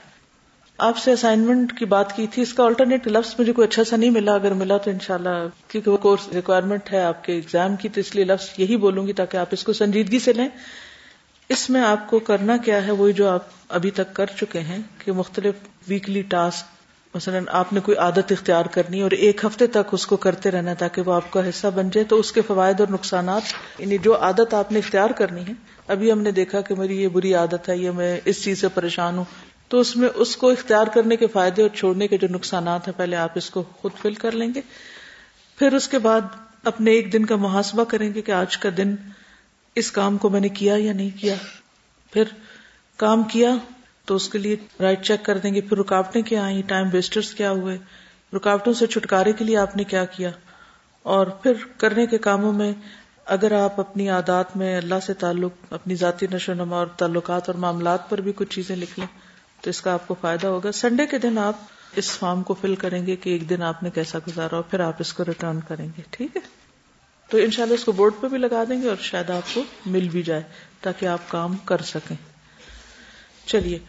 Speaker 1: آپ سے اسائنمنٹ کی بات کی تھی، اس کا آلٹرنیٹ لفظ مجھے کوئی اچھا سا نہیں ملا۔ اگر ملا تو انشاءاللہ، کیونکہ وہ کورس ریکوائرمنٹ ہے آپ کے ایگزام کی، تو اس لیے لفظ یہی بولوں گی تاکہ آپ اس کو سنجیدگی سے لیں۔ اس میں آپ کو کرنا کیا ہے وہی جو آپ ابھی تک کر چکے ہیں کہ مختلف ویکلی ٹاسک مثلا آپ نے کوئی عادت اختیار کرنی اور ایک ہفتے تک اس کو کرتے رہنا تاکہ وہ آپ کا حصہ بن جائے، تو اس کے فوائد اور نقصانات یعنی جو عادت آپ نے اختیار کرنی ہے، ابھی ہم نے دیکھا کہ میری یہ بری عادت ہے، یہ میں اس چیز سے پریشان ہوں۔ تو اس میں اس کو اختیار کرنے کے فائدے اور چھوڑنے کے جو نقصانات ہیں، پہلے آپ اس کو خود فل کر لیں گے۔ پھر اس کے بعد اپنے ایک دن کا محاسبہ کریں گے کہ آج کا دن اس کام کو میں نے کیا یا نہیں کیا؟ پھر کام کیا تو اس کے لیے رائٹ چیک کر دیں گے۔ پھر رکاوٹیں کیا آئیں؟ ٹائم ویسٹرز کیا ہوئے؟ رکاوٹوں سے چھٹکارے کے لیے آپ نے کیا کیا؟ اور پھر کرنے کے کاموں میں اگر آپ اپنی عادات میں اللہ سے تعلق، اپنی ذاتی نشو نما اور تعلقات اور معاملات پر بھی کچھ چیزیں لکھ لیں تو اس کا آپ کو فائدہ ہوگا۔ سنڈے کے دن آپ اس فارم کو فل کریں گے کہ ایک دن آپ نے کیسا گزارا اور پھر آپ اس کو ریٹرن کریں گے۔ ٹھیک ہے؟ تو انشاءاللہ اس کو بورڈ پہ بھی لگا دیں گے اور شاید آپ کو مل بھی جائے تاکہ آپ کام کر سکیں۔ چلیے،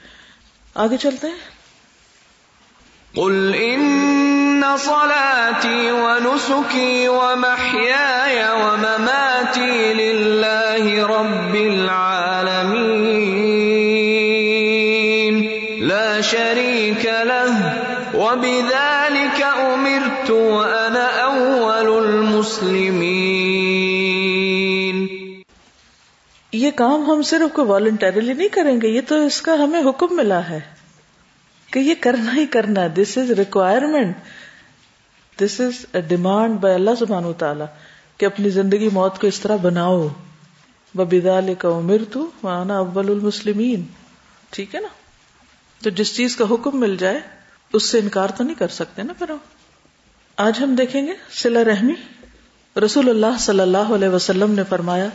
Speaker 1: آگے چلتے ہیں۔
Speaker 2: قل ان صلاتي ونسكي ومحياي ومماتي لله رب العالمين۔ لا شريك له، وبذلك امرت وانا اول المسلمين۔
Speaker 1: کام ہم صرف کو والنٹریلی نہیں کریں گے، یہ تو اس کا ہمیں حکم ملا ہے کہ یہ کرنا ہی کرنا this is requirement this is a demand by اللہ سبحانہ تعالی کہ اپنی زندگی موت کو اس طرح بناؤ۔ بدال کا عمر تو وانا اول المسلمین ٹھیک ہے نا؟ تو جس چیز کا حکم مل جائے، اس سے انکار تو نہیں کر سکتے نا پھر آج ہم دیکھیں گے سلا رحمی۔ رسول اللہ صلی اللہ علیہ وسلم نے فرمایا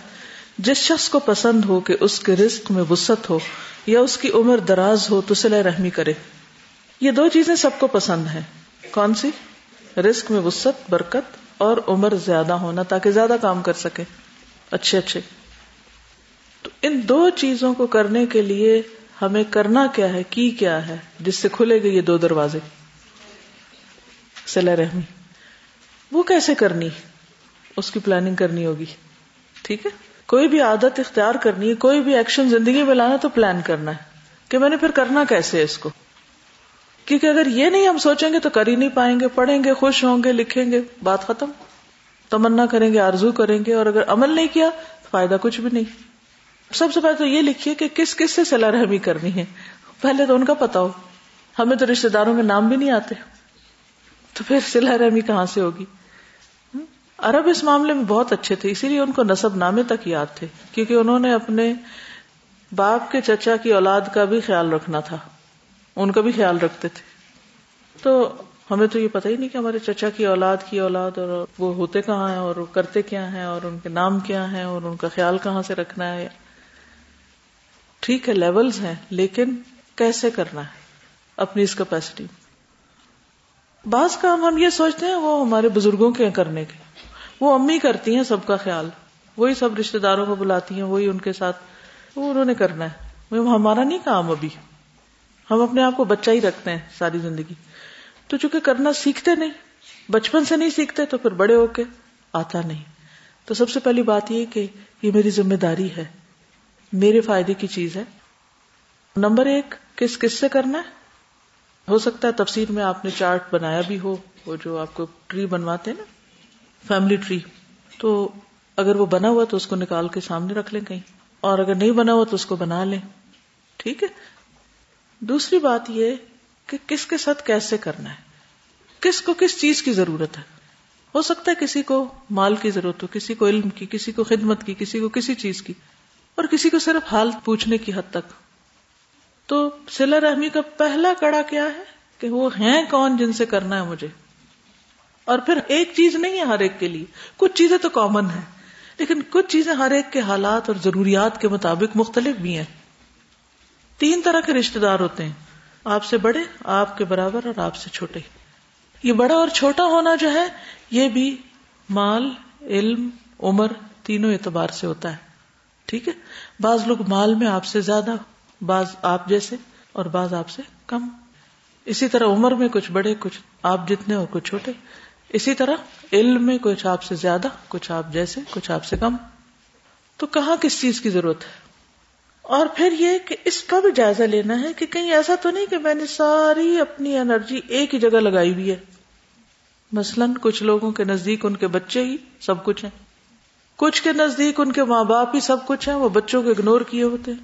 Speaker 1: جس شخص کو پسند ہو کہ اس کے رزق میں وسط ہو یا اس کی عمر دراز ہو تو سلح رحمی کرے۔ یہ دو چیزیں سب کو پسند ہیں۔ کون سی؟ رزق میں وسط برکت اور عمر زیادہ ہونا تاکہ زیادہ کام کر سکے۔ اچھے اچھے۔ تو ان دو چیزوں کو کرنے کے لیے ہمیں کرنا کیا ہے، کی کیا ہے، جس سے کھلے گئے یہ دو دروازے۔ سلا رحمی۔ وہ کیسے کرنی؟ اس کی پلاننگ کرنی ہوگی۔ ٹھیک ہے؟ کوئی بھی عادت اختیار کرنی ہے، کوئی بھی ایکشن زندگی میں لانا تو پلان کرنا ہے کہ میں نے پھر کرنا کیسے اس کو؟ کیونکہ اگر یہ نہیں ہم سوچیں گے تو کر ہی نہیں پائیں گے، پڑھیں گے، خوش ہوں گے، لکھیں گے، بات ختم۔ تمنا کریں گے، آرزو کریں گے اور اگر عمل نہیں کیا تو فائدہ کچھ بھی نہیں۔ سب سے پہلے تو یہ لکھیے کہ کس کس سے سلا رحمی کرنی ہے۔ پہلے تو ان کا پتا ہو۔ ہمیں تو رشتے داروں کے نام بھی نہیں آتے۔ تو پھر سلا رحمی کہاں سے ہوگی؟ عرب اس معاملے میں بہت اچھے تھے، اسی لیے ان کو نصب نامے تک یاد تھے، کیونکہ انہوں نے اپنے باپ کے چچا کی اولاد کا بھی خیال رکھنا تھا، ان کا بھی خیال رکھتے تھے۔ تو ہمیں تو یہ پتہ ہی نہیں کہ ہمارے چچا کی اولاد کی اولاد اور وہ ہوتے کہاں ہیں اور وہ کرتے کیا ہیں اور ان کے نام کیا ہیں اور ان کا خیال کہاں سے رکھنا ہے۔ ٹھیک ہے لیولز ہیں، لیکن کیسے کرنا ہے اپنی اس کیپیسٹی بعض کام ہم یہ سوچتے ہیں وہ ہمارے بزرگوں کے کرنے کے۔ وہ امی کرتی ہیں سب کا خیال۔ وہی سب رشتے داروں کو بلاتی ہیں، وہی ان کے ساتھ۔ وہ انہوں نے کرنا ہے۔ ہمارا نہیں کام ابھی۔ ہم اپنے آپ کو بچہ ہی رکھتے ہیں ساری زندگی۔ تو چونکہ کرنا سیکھتے نہیں، بچپن سے نہیں سیکھتے تو پھر بڑے ہو کے آتا نہیں۔ تو سب سے پہلی بات یہ کہ یہ میری ذمہ داری ہے۔ میرے فائدے کی چیز ہے۔ نمبر ایک، کس کس سے کرنا ہے؟ ہو سکتا ہے تفسیر میں آپ نے چارٹ بنایا بھی ہو، وہ جو آپ کو ٹری بنواتے نا۔ فیملی ٹری تو اگر وہ بنا ہوا تو اس کو نکال کے سامنے رکھ لیں کہیں اور اگر نہیں بنا ہوا تو اس کو بنا لیں ٹھیک ہے دوسری بات یہ کہ کس کے ساتھ کیسے کرنا ہے کس کو کس چیز کی ضرورت ہے ہو سکتا ہے کسی کو مال کی ضرورت ہو، کسی کو علم کی، کسی کو خدمت کی، کسی کو کسی چیز کی اور کسی کو صرف حال پوچھنے کی حد تک تو سلا رحمی کا پہلا کڑا کیا ہے کہ وہ ہیں کون جن سے کرنا ہے مجھے؟ اور پھر ایک چیز نہیں ہے ہر ایک کے لیے، کچھ چیزیں تو کامن ہیں، لیکن کچھ چیزیں ہر ایک کے حالات اور ضروریات کے مطابق مختلف بھی ہیں۔ تین طرح کے رشتے دار ہوتے ہیں، آپ سے بڑے، آپ کے برابر اور آپ سے چھوٹے۔ یہ بڑا اور چھوٹا ہونا جو ہے، یہ بھی مال، علم، عمر تینوں اعتبار سے ہوتا ہے۔ ٹھیک ہے؟ بعض لوگ مال میں آپ سے زیادہ، بعض آپ جیسے اور بعض آپ سے کم۔ اسی طرح عمر میں کچھ بڑے، کچھ آپ جتنے اور کچھ چھوٹے۔ اسی طرح علم میں کچھ آپ سے زیادہ، کچھ آپ جیسے، کچھ آپ سے کم۔ تو کہاں کس چیز کی ضرورت ہے؟ اور پھر یہ کہ اس کا بھی جائزہ لینا ہے کہ کہیں ایسا تو نہیں کہ میں نے ساری اپنی انرجی ایک ہی جگہ لگائی ہوئی ہے۔ مثلاً کچھ لوگوں کے نزدیک ان کے بچے ہی سب کچھ ہیں۔ کچھ کے نزدیک ان کے ماں باپ ہی سب کچھ ہیں، وہ بچوں کو اگنور کیے ہوتے ہیں۔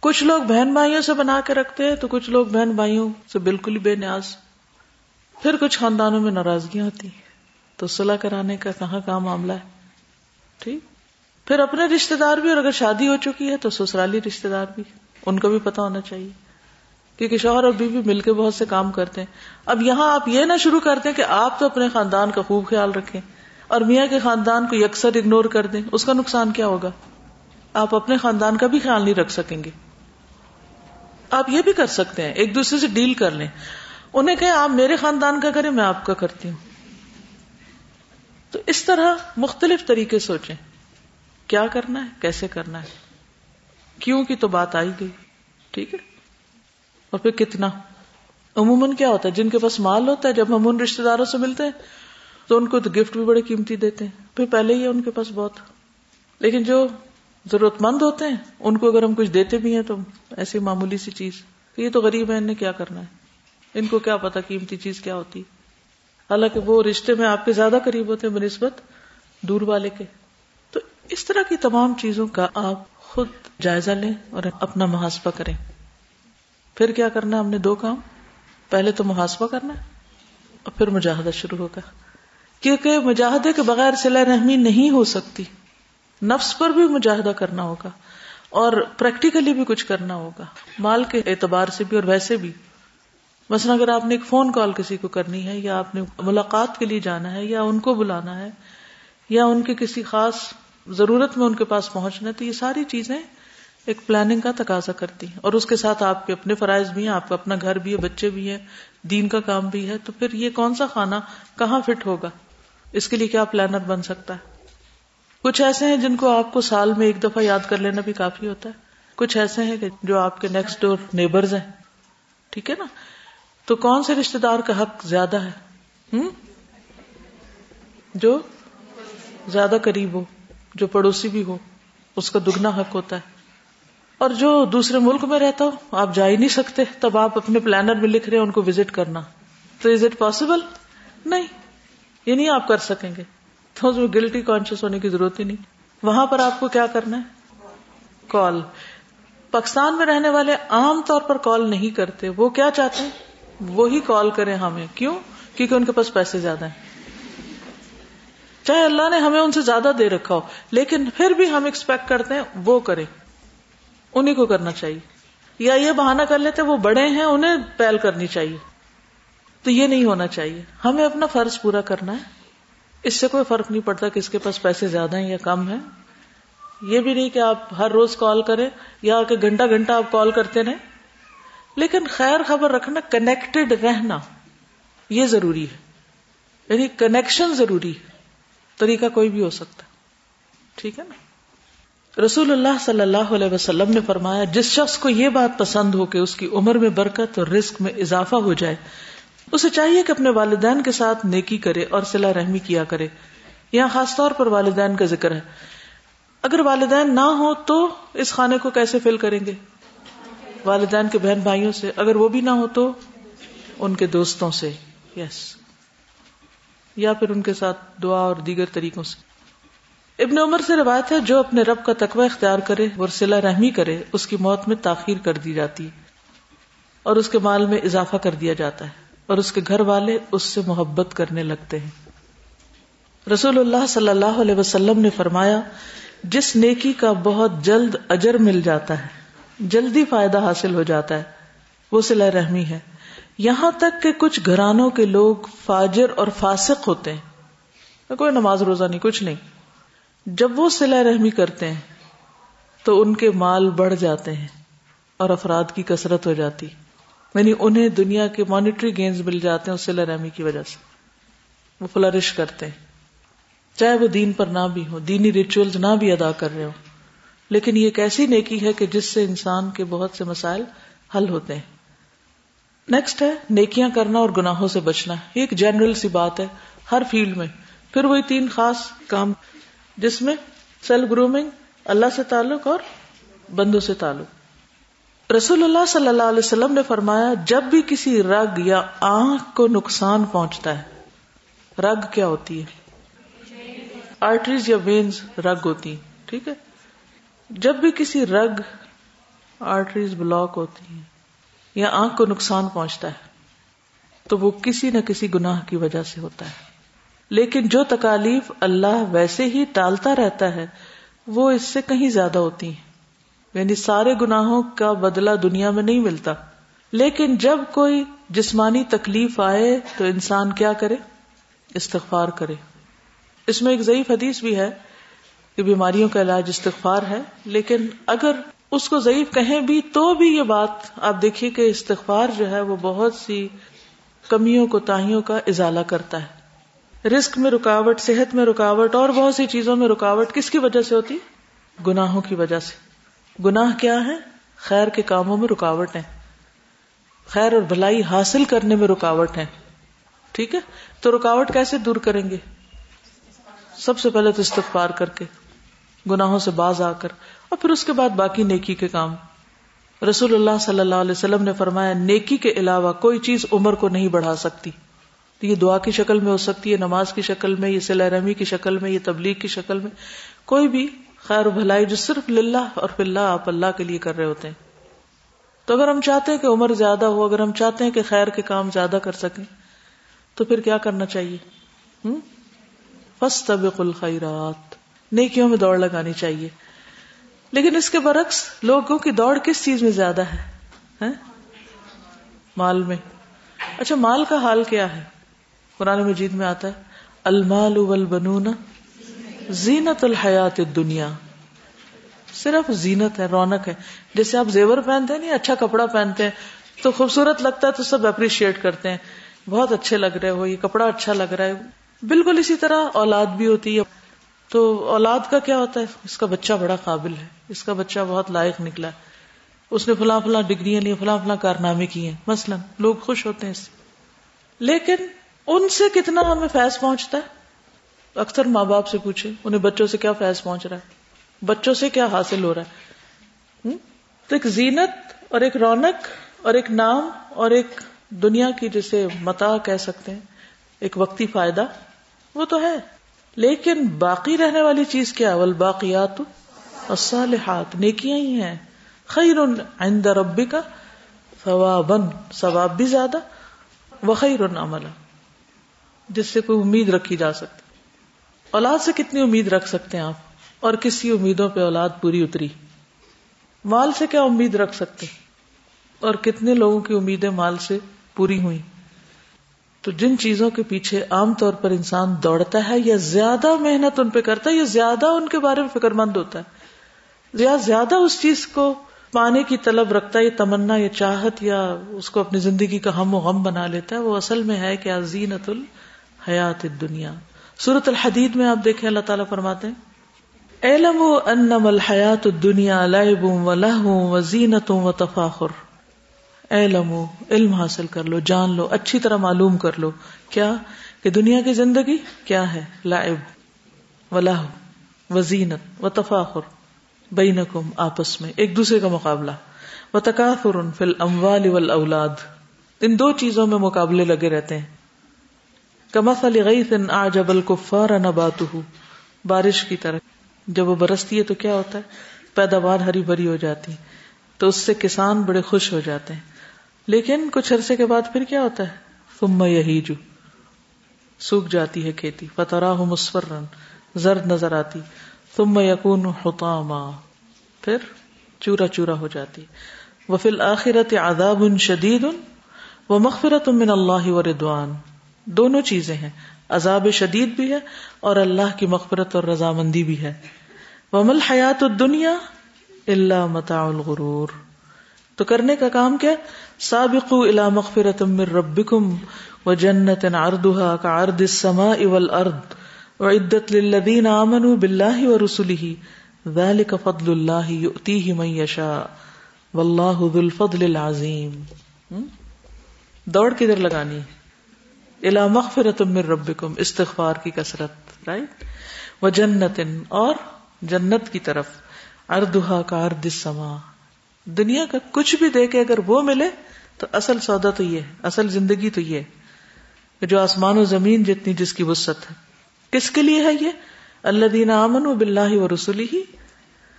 Speaker 1: کچھ لوگ بہن بھائیوں سے بنا کے رکھتے ہیں تو کچھ لوگ بہن بھائیوں سے بالکل ہی بے نیاز۔ پھر کچھ خاندانوں میں ناراضگیاں ہوتی ہیں۔ تو صلاح کرانے کا کہاں کہاں معاملہ ہے؟ ٹھیک۔ پھر اپنے رشتے دار بھی، اور اگر شادی ہو چکی ہے تو سسرالی رشتے دار بھی۔ ان کو بھی پتا ہونا چاہیے۔ کیونکہ شوہر اور بیوی مل کے بہت سے کام کرتے ہیں۔ اب یہاں آپ یہ نہ شروع کرتے کہ آپ تو اپنے خاندان کا خوب خیال رکھیں اور میاں کے خاندان کو یکسر اگنور کر دیں۔ اس کا نقصان کیا ہوگا؟ آپ اپنے خاندان کا بھی خیال نہیں رکھ سکیں گے۔ آپ یہ بھی کر سکتے ہیں۔ ایک دوسرے سے ڈیل کر لیں۔ انہیں کہ آپ میرے خاندان کا کریں، میں آپ کا کرتی ہوں۔ تو اس طرح مختلف طریقے سوچیں، کیا کرنا ہے، کیسے کرنا ہے۔ کیوں کی تو بات آئی گئی، ٹھیک ہے۔ اور پھر کتنا؟ عموماً کیا ہوتا ہے، جن کے پاس مال ہوتا ہے، جب ہم ان رشتے داروں سے ملتے ہیں، تو ان کو تو گفٹ بھی بڑے قیمتی دیتے ہیں۔ پھر پہلے ہی ہے ان کے پاس بہت۔ لیکن جو ضرورت مند ہوتے ہیں، ان کو اگر ہم کچھ دیتے بھی ہیں تو ایسی معمولی سی چیز یہ تو غریب ہے انہیں کیا کرنا ہے؟ ان کو کیا پتا قیمتی چیز کیا ہوتی۔ حالانکہ وہ رشتے میں آپ کے زیادہ قریب ہوتے ہیں بنسبت دور والے کے۔ تو اس طرح کی تمام چیزوں کا آپ خود جائزہ لیں اور اپنا محاسبہ کریں۔ پھر کیا کرنا ہم نے دو کام۔ پہلے تو محاسبہ کرنا اور پھر مجاہدہ شروع ہوگا۔ کیونکہ مجاہدے کے بغیر سلا رحمی نہیں ہو سکتی۔ نفس پر بھی مجاہدہ کرنا ہوگا اور پریکٹیکلی بھی کچھ کرنا ہوگا۔ مال کے اعتبار سے بھی اور ویسے بھی۔ مثلا اگر آپ نے ایک فون کال کسی کو کرنی ہے، یا آپ نے ملاقات کے لیے جانا ہے، یا ان کو بلانا ہے، یا ان کی کسی خاص ضرورت میں ان کے پاس پہنچنا ہے، تو یہ ساری چیزیں ایک پلاننگ کا تقاضا کرتی ہیں۔ اور اس کے ساتھ آپ کے اپنے فرائض بھی ہیں، آپ کا اپنا گھر بھی ہے، بچے بھی ہیں، دین کا کام بھی ہے، تو پھر یہ کون سا کھانا کہاں فٹ ہوگا؟ اس کے لیے کیا پلانر بن سکتا ہے؟ کچھ ایسے ہیں جن کو آپ کو سال میں ایک دفعہ یاد کر لینا بھی کافی ہوتا ہے۔ کچھ ایسے ہیں کہ جو آپ کے نیکسٹ ڈور نیبرز ہیں۔ ٹھیک ہے نا؟ تو کون سے رشتے دار کا حق زیادہ ہے؟ ہم؟ جو زیادہ قریب ہو، جو پڑوسی بھی ہو، اس کا دگنا حق ہوتا ہے۔ اور جو دوسرے ملک میں رہتا ہو، آپ جا ہی نہیں سکتے۔ تب آپ اپنے پلانر میں لکھ رہے ہیں، ان کو وزٹ کرنا۔ تو از اٹ پاسبل نہیں۔ یہ نہیں آپ کر سکیں گے۔ تو اس میں گلٹی کانشیس ہونے کی ضرورت ہی نہیں۔ وہاں پر آپ کو کیا کرنا ہے؟ کال پاکستان میں رہنے والے عام طور پر کال نہیں کرتے۔ وہ کیا چاہتے ہیں؟ وہی کال کریں ہمیں۔ کیوں؟ کیونکہ ان کے پاس پیسے زیادہ ہیں۔ چاہے اللہ نے ہمیں ان سے زیادہ دے رکھا ہو، لیکن پھر بھی ہم ایکسپیکٹ کرتے ہیں وہ کریں۔ انہیں کو کرنا چاہیے۔ یا یہ بہانہ کر لیتے وہ بڑے ہیں، انہیں پہل کرنی چاہیے۔ تو یہ نہیں ہونا چاہیے۔ ہمیں اپنا فرض پورا کرنا ہے۔ اس سے کوئی فرق نہیں پڑتا کہ اس کے پاس پیسے زیادہ ہیں یا کم ہیں۔ یہ بھی نہیں کہ آپ ہر روز کال کریں یا کہ گھنٹہ گھنٹہ آپ کال کرتے رہیں۔ لیکن خیر خبر رکھنا کنیکٹڈ رہنا، یہ ضروری ہے۔ یعنی کنیکشن ضروری ہے۔ طریقہ کوئی بھی ہو سکتا ٹھیک ہے نا؟ رسول اللہ صلی اللہ علیہ وسلم نے فرمایا، جس شخص کو یہ بات پسند ہو کہ اس کی عمر میں برکت اور رزق میں اضافہ ہو جائے، اسے چاہیے کہ اپنے والدین کے ساتھ نیکی کرے اور سلا رحمی کیا کرے۔ یہاں خاص طور پر والدین کا ذکر ہے۔ اگر والدین نہ ہو تو اس خانے کو کیسے فل کریں گے؟ والدین کے بہن بھائیوں سے، اگر وہ بھی نہ ہو تو ان کے دوستوں سے یس یا پھر ان کے ساتھ دعا اور دیگر طریقوں سے۔ ابن عمر سے روایت ہے، جو اپنے رب کا تقوی اختیار کرے اور سلا رحمی کرے، اس کی موت میں تاخیر کر دی جاتی اور اس کے مال میں اضافہ کر دیا جاتا ہے اور اس کے گھر والے اس سے محبت کرنے لگتے ہیں۔ رسول اللہ صلی اللہ علیہ وسلم نے فرمایا، جس نیکی کا بہت جلد اجر مل جاتا ہے جلدی فائدہ حاصل ہو جاتا ہے۔ وہ سلا رحمی ہے۔ یہاں تک کہ کچھ گھرانوں کے لوگ فاجر اور فاسق ہوتے ہیں۔ کوئی نماز روزہ نہیں، کچھ نہیں۔ جب وہ سلا رحمی کرتے ہیں، تو ان کے مال بڑھ جاتے ہیں اور افراد کی کثرت ہو جاتی۔ یعنی انہیں دنیا کے مانیٹری گینز مل جاتے ہیں اس سلا رحمی کی وجہ سے۔ وہ فلرش کرتے ہیں۔ چاہے وہ دین پر نہ بھی ہو دینی ریچولز نہ بھی ادا کر رہے ہو لیکن یہ ایک ایسی نیکی ہے کہ جس سے انسان کے بہت سے مسائل حل ہوتے ہیں۔ نیکسٹ ہے، نیکیاں کرنا اور گناہوں سے بچنا۔ یہ ایک جنرل سی بات ہے ہر فیلڈ میں۔ پھر وہی تین خاص کام جس میں سیلف گرومنگ اللہ سے تعلق اور بندوں سے تعلق۔ رسول اللہ صلی اللہ علیہ وسلم نے فرمایا، جب بھی کسی رگ یا آنکھ کو نقصان پہنچتا ہے، رگ کیا ہوتی ہے؟ آرٹریز یا وینز رگ ہوتی ہیں، ٹھیک ہے؟ جب بھی کسی رگ آرٹریز بلاک ہوتی ہیں یا آنکھ کو نقصان پہنچتا ہے، تو وہ کسی نہ کسی گناہ کی وجہ سے ہوتا ہے۔ لیکن جو تکالیف اللہ ویسے ہی ٹالتا رہتا ہے، وہ اس سے کہیں زیادہ ہوتی ہیں۔ یعنی سارے گناہوں کا بدلہ دنیا میں نہیں ملتا۔ لیکن جب کوئی جسمانی تکلیف آئے، تو انسان کیا کرے؟ استغفار کرے۔ اس میں ایک ضعیف حدیث بھی ہے کہ بیماریوں کا علاج استغفار ہے، لیکن اگر اس کو ضعیف کہیں بھی تو بھی یہ بات آپ دیکھیے کہ استغفار جو ہے وہ بہت سی کمیوں کو تاہیوں کا ازالہ کرتا ہے۔ رسک میں رکاوٹ، صحت میں رکاوٹ اور بہت سی چیزوں میں رکاوٹ کس کی وجہ سے ہوتی؟ گناہوں کی وجہ سے۔ گناہ کیا ہے خیر کے کاموں میں رکاوٹ ہے خیر اور بھلائی حاصل کرنے میں رکاوٹ ہے ٹھیک ہے؟ تو رکاوٹ کیسے دور کریں گے؟ سب سے پہلے تو استغفار کر کے۔ گناہوں سے باز آ کر اور پھر اس کے بعد باقی نیکی کے کام۔ رسول اللہ صلی اللہ علیہ وسلم نے فرمایا، نیکی کے علاوہ کوئی چیز عمر کو نہیں بڑھا سکتی۔ تو یہ دعا کی شکل میں ہو سکتی ہے، نماز کی شکل میں، یہ سلا رحمی کی شکل میں، یہ تبلیغ کی شکل میں۔ کوئی بھی خیر و بھلائی جو صرف للہ اور اللہ آپ اللہ کے لیے کر رہے ہوتے ہیں۔ تو اگر ہم چاہتے ہیں کہ عمر زیادہ ہو، اگر ہم چاہتے ہیں کہ خیر کے کام زیادہ کر سکیں، تو پھر کیا کرنا چاہیے؟ ہوں بس الخیرات۔ نیکیوں میں دوڑ لگانی چاہیے۔ لیکن اس کے برعکس لوگوں کی دوڑ کس چیز میں زیادہ ہے؟ ہاں؟ مال میں۔ اچھا مال کا حال کیا ہے؟ قرآن مجید میں آتا ہے، المال والبنون زینت الحیات دنیا صرف زینت ہے، رونق ہے۔ جیسے آپ زیور پہنتے ہیں نہیں اچھا کپڑا پہنتے ہیں، تو خوبصورت لگتا ہے تو سب اپریشیٹ کرتے ہیں۔ بہت اچھے لگ رہے ہو، یہ کپڑا اچھا لگ رہا ہے۔ بالکل اسی طرح اولاد بھی ہوتی ہے۔ تو اولاد کا کیا ہوتا ہے؟ اس کا بچہ بڑا قابل ہے۔ اس کا بچہ بہت لائق نکلا۔ ہے اس نے فلاں فلاں ڈگریاں لی فلاں فلاں کارنامے کیے۔ مثلا لوگ خوش ہوتے ہیں اس سے۔ لیکن ان سے کتنا ہمیں فیض پہنچتا ہے؟ اکثر ماں باپ سے پوچھے انہیں بچوں سے کیا فیض پہنچ رہا ہے؟ بچوں سے کیا حاصل ہو رہا ہے؟ تو ایک زینت اور ایک رونق اور ایک نام اور ایک دنیا کی جسے متا کہہ سکتے ہیں، ایک وقتی فائدہ، وہ تو ہے۔ لیکن باقی رہنے والی چیز کیا ول باقیات الصالحات، نیکیاں ہی ہیں۔ خیر عند ربک ثوابا، ثواب بھی زیادہ وخیر عملا۔ جس سے کوئی امید رکھی جا سکتی۔ اولاد سے کتنی امید رکھ سکتے ہیں آپ؟ اور کسی امیدوں پہ اولاد پوری اتری۔ مال سے کیا امید رکھ سکتے؟ اور کتنے لوگوں کی امیدیں مال سے پوری ہوئی تو جن چیزوں کے پیچھے عام طور پر انسان دوڑتا ہے یا زیادہ محنت ان پہ کرتا ہے یا زیادہ ان کے بارے میں فکر مند ہوتا ہے؟ یا زیادہ اس چیز کو پانے کی طلب رکھتا ہے یا تمنا یا چاہت، یا اس کو اپنی زندگی کا ہم و غم بنا لیتا ہے؟ وہ اصل میں ہے کہ عظینت الحیات دنیا سورت الحدید میں آپ دیکھیں، اللہ تعالیٰ فرماتے ہیں علم انم الحیات الدنیا لعب و لہو و زینت و تفاخر۔ علم علم حاصل کر لو، جان لو، اچھی طرح معلوم کر لو۔ کیا کہ دنیا کی زندگی کیا ہے؟ لائب و لاہ وزینت و تفاخر بینکم، آپس میں، ایک دوسرے کا مقابلہ۔ و تکاثر فل اموال اولاد ان دو چیزوں میں مقابلے لگے رہتے ہیں۔ کمس علی گئی سن آ جبل نبات بارش کی طرح۔ جب وہ برستی ہے تو کیا ہوتا ہے؟ پیداوار ہری بھری ہو جاتی۔ تو اس سے کسان بڑے خوش ہو جاتے ہیں۔ لیکن کچھ عرصے کے بعد پھر کیا ہوتا ہے؟ فم یہی جو سوکھ جاتی ہے کھیتی فترا مسفرن زرد نظر آتی تم یقون حتاما پھر چورا چورا ہو جاتی۔ وہ فل آخرت آداب ان شدید ان وہ مغفرت من اللہ و ردوان دونوں چیزیں ہیں۔ عذاب شدید بھی ہے اور اللہ کی مغفرت اور رضامندی بھی ہے۔ ومل حیات الدنیا اللہ متاع الغرور۔ تو کرنے کا کام کیا؟ سابقوا الى مغفرت من ربکم وجنت عرضها كعرض السماء والارض وعدت للذین آمنوا بالله ورسله ذلك فضل الله يؤتيه من يشاء والله ذو الفضل العظیم۔ دوڑ کدھر لگانی؟ الى مغفرت من ربکم، استغفار کی کثرت رائٹ وجنت اور جنت کی طرف اردوہا کا ارد السماء۔ دنیا کا کچھ بھی دے کے اگر وہ ملے تو اصل سودا تو یہ اصل زندگی تو یہ جو آسمان و زمین جتنی جس کی وسط ہے۔ کس کے لیے ہے یہ؟ اللہ دینا امن و بلّہ و رسولی ہی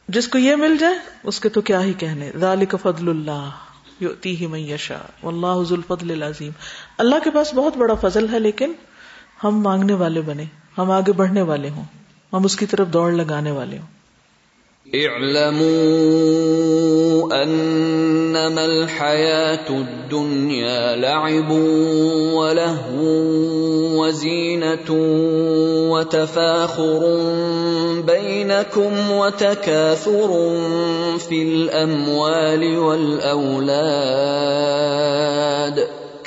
Speaker 1: جس کو یہ مل جائے، اس کے تو کیا ہی کہنے؟ ذالک فضل اللہ یوتی ہی میشا اللہ حضل العظیم۔ اللہ کے پاس بہت بڑا فضل ہے، لیکن ہم مانگنے والے بنے، ہم آگے بڑھنے والے ہوں، ہم اس کی طرف دوڑ لگانے والے ہوں۔
Speaker 2: اعلموا انما الحياه الدنيا لعب ولهو وزينه وتفاخر بينكم وتكاثر في الاموال والاولاد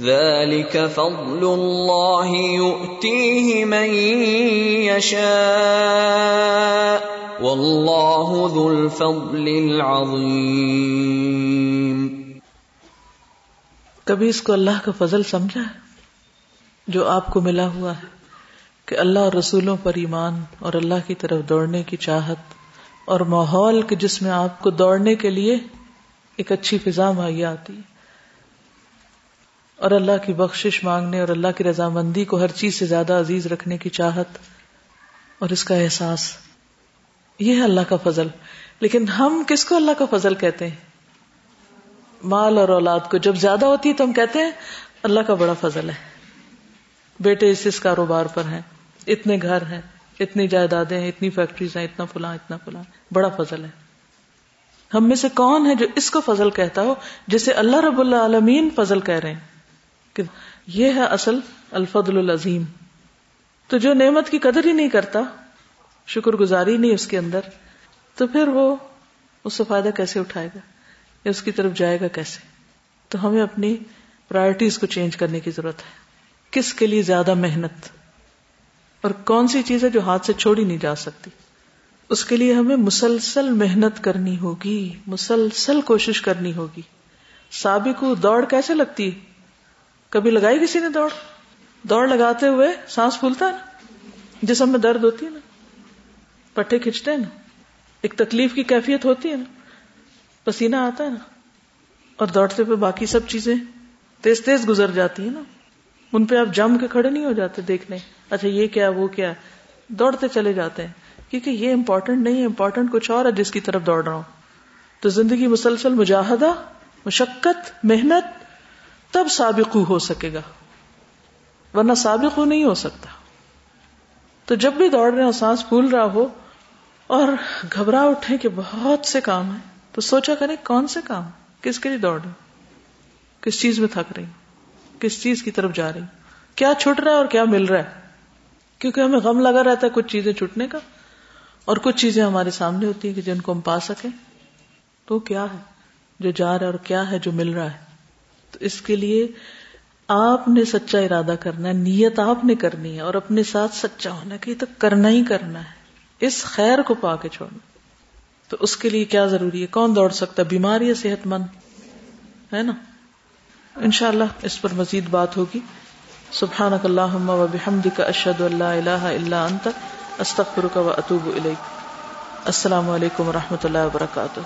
Speaker 2: ذلك فضل الله يؤتيه من يشاء واللہ ذو الفضل العظیم
Speaker 1: کبھی اس کو اللہ کا فضل سمجھا ہے؟ جو آپ کو ملا ہوا ہے کہ اللہ اور رسولوں پر ایمان اور اللہ کی طرف دوڑنے کی چاہت اور ماحول کے جس میں آپ کو دوڑنے کے لیے ایک اچھی فضا مہیا آتی ہے۔ اور اللہ کی بخشش مانگنے اور اللہ کی رضامندی کو ہر چیز سے زیادہ عزیز رکھنے کی چاہت اور اس کا احساس۔ یہ ہے اللہ کا فضل۔ لیکن ہم کس کو اللہ کا فضل کہتے ہیں؟ مال اور اولاد کو۔ جب زیادہ ہوتی ہے تو ہم کہتے ہیں اللہ کا بڑا فضل ہے۔ بیٹے اس اس کاروبار پر ہیں، اتنے گھر ہیں، اتنی جائیدادیں ہیں، اتنی فیکٹریز ہیں، اتنا فلاں اتنا فلاں۔ بڑا فضل ہے۔ ہم میں سے کون ہے جو اس کو فضل کہتا ہو، جسے اللہ رب اللہ عالمین فضل کہہ رہے ہیں؟ کہ یہ ہے اصل الفضل العظیم۔ تو جو نعمت کی قدر ہی نہیں کرتا، شکر گزاری نہیں اس کے اندر، تو پھر وہ اس سے فائدہ کیسے اٹھائے گا؟ یا اس کی طرف جائے گا کیسے؟ تو ہمیں اپنی پرائرٹیز کو چینج کرنے کی ضرورت ہے۔ کس کے لیے زیادہ محنت؟ اور کون سی چیز ہے جو ہاتھ سے چھوڑی نہیں جا سکتی؟ اس کے لیے ہمیں مسلسل محنت کرنی ہوگی، مسلسل کوشش کرنی ہوگی۔ سابق دوڑ کیسے لگتی؟ کبھی لگائی کسی نے دوڑ؟ دوڑ لگاتے ہوئے سانس پھولتا ہے نا؟ جسم میں درد ہوتی ہے نا؟ پٹھے کھینچتے ہیں نا؟ ایک تکلیف کی کیفیت ہوتی ہے نا؟ پسینہ آتا ہے نا؟ اور دوڑتے پہ باقی سب چیزیں تیز تیز گزر جاتی ہیں نا؟ ان پہ آپ جم کے کھڑے نہیں ہو جاتے دیکھنے۔ اچھا یہ کیا، وہ کیا؟ دوڑتے چلے جاتے ہیں۔ کیونکہ یہ امپورٹنٹ نہیں ہے امپورٹنٹ کچھ اور ہے جس کی طرف دوڑ رہا ہوں۔ تو زندگی مسلسل مجاہدہ، مشقت، محنت تب سابق ہو سکے گا۔ ورنہ سابق نہیں ہو سکتا۔ تو جب بھی دوڑ رہے ہو، سانس پھول رہا ہو اور گھبرا اٹھے کہ بہت سے کام ہیں، تو سوچا کریں کون سے کام، کس کے لیے دوڑ رہے کس چیز میں تھک رہی کس چیز کی طرف جا رہی کیا چھٹ رہا ہے اور کیا مل رہا ہے؟ کیونکہ ہمیں غم لگا رہتا ہے کچھ چیزیں چھٹنے کا اور کچھ چیزیں ہمارے سامنے ہوتی ہیں کہ جن کو ہم پا سکیں۔ تو کیا ہے جو جا رہا ہے اور کیا ہے جو مل رہا ہے؟ تو اس کے لیے آپ نے سچا ارادہ کرنا ہے، نیت آپ نے کرنی ہے اور اپنے ساتھ سچا ہونا کہ یہ تو کرنا ہی کرنا ہے۔ اس خیر کو پا کے چھوڑنا۔ تو اس کے لیے کیا ضروری ہے؟ کون دوڑ سکتا ہے؟ بیمار یا صحت مند؟ ہے نا؟ انشاءاللہ اس پر مزید بات ہوگی۔ سبحان اللہ و بحمد کا اشد اللہ اللہ اللہ انت استخر کا اطوب السلام علیکم و رحمۃ اللہ وبرکاتہ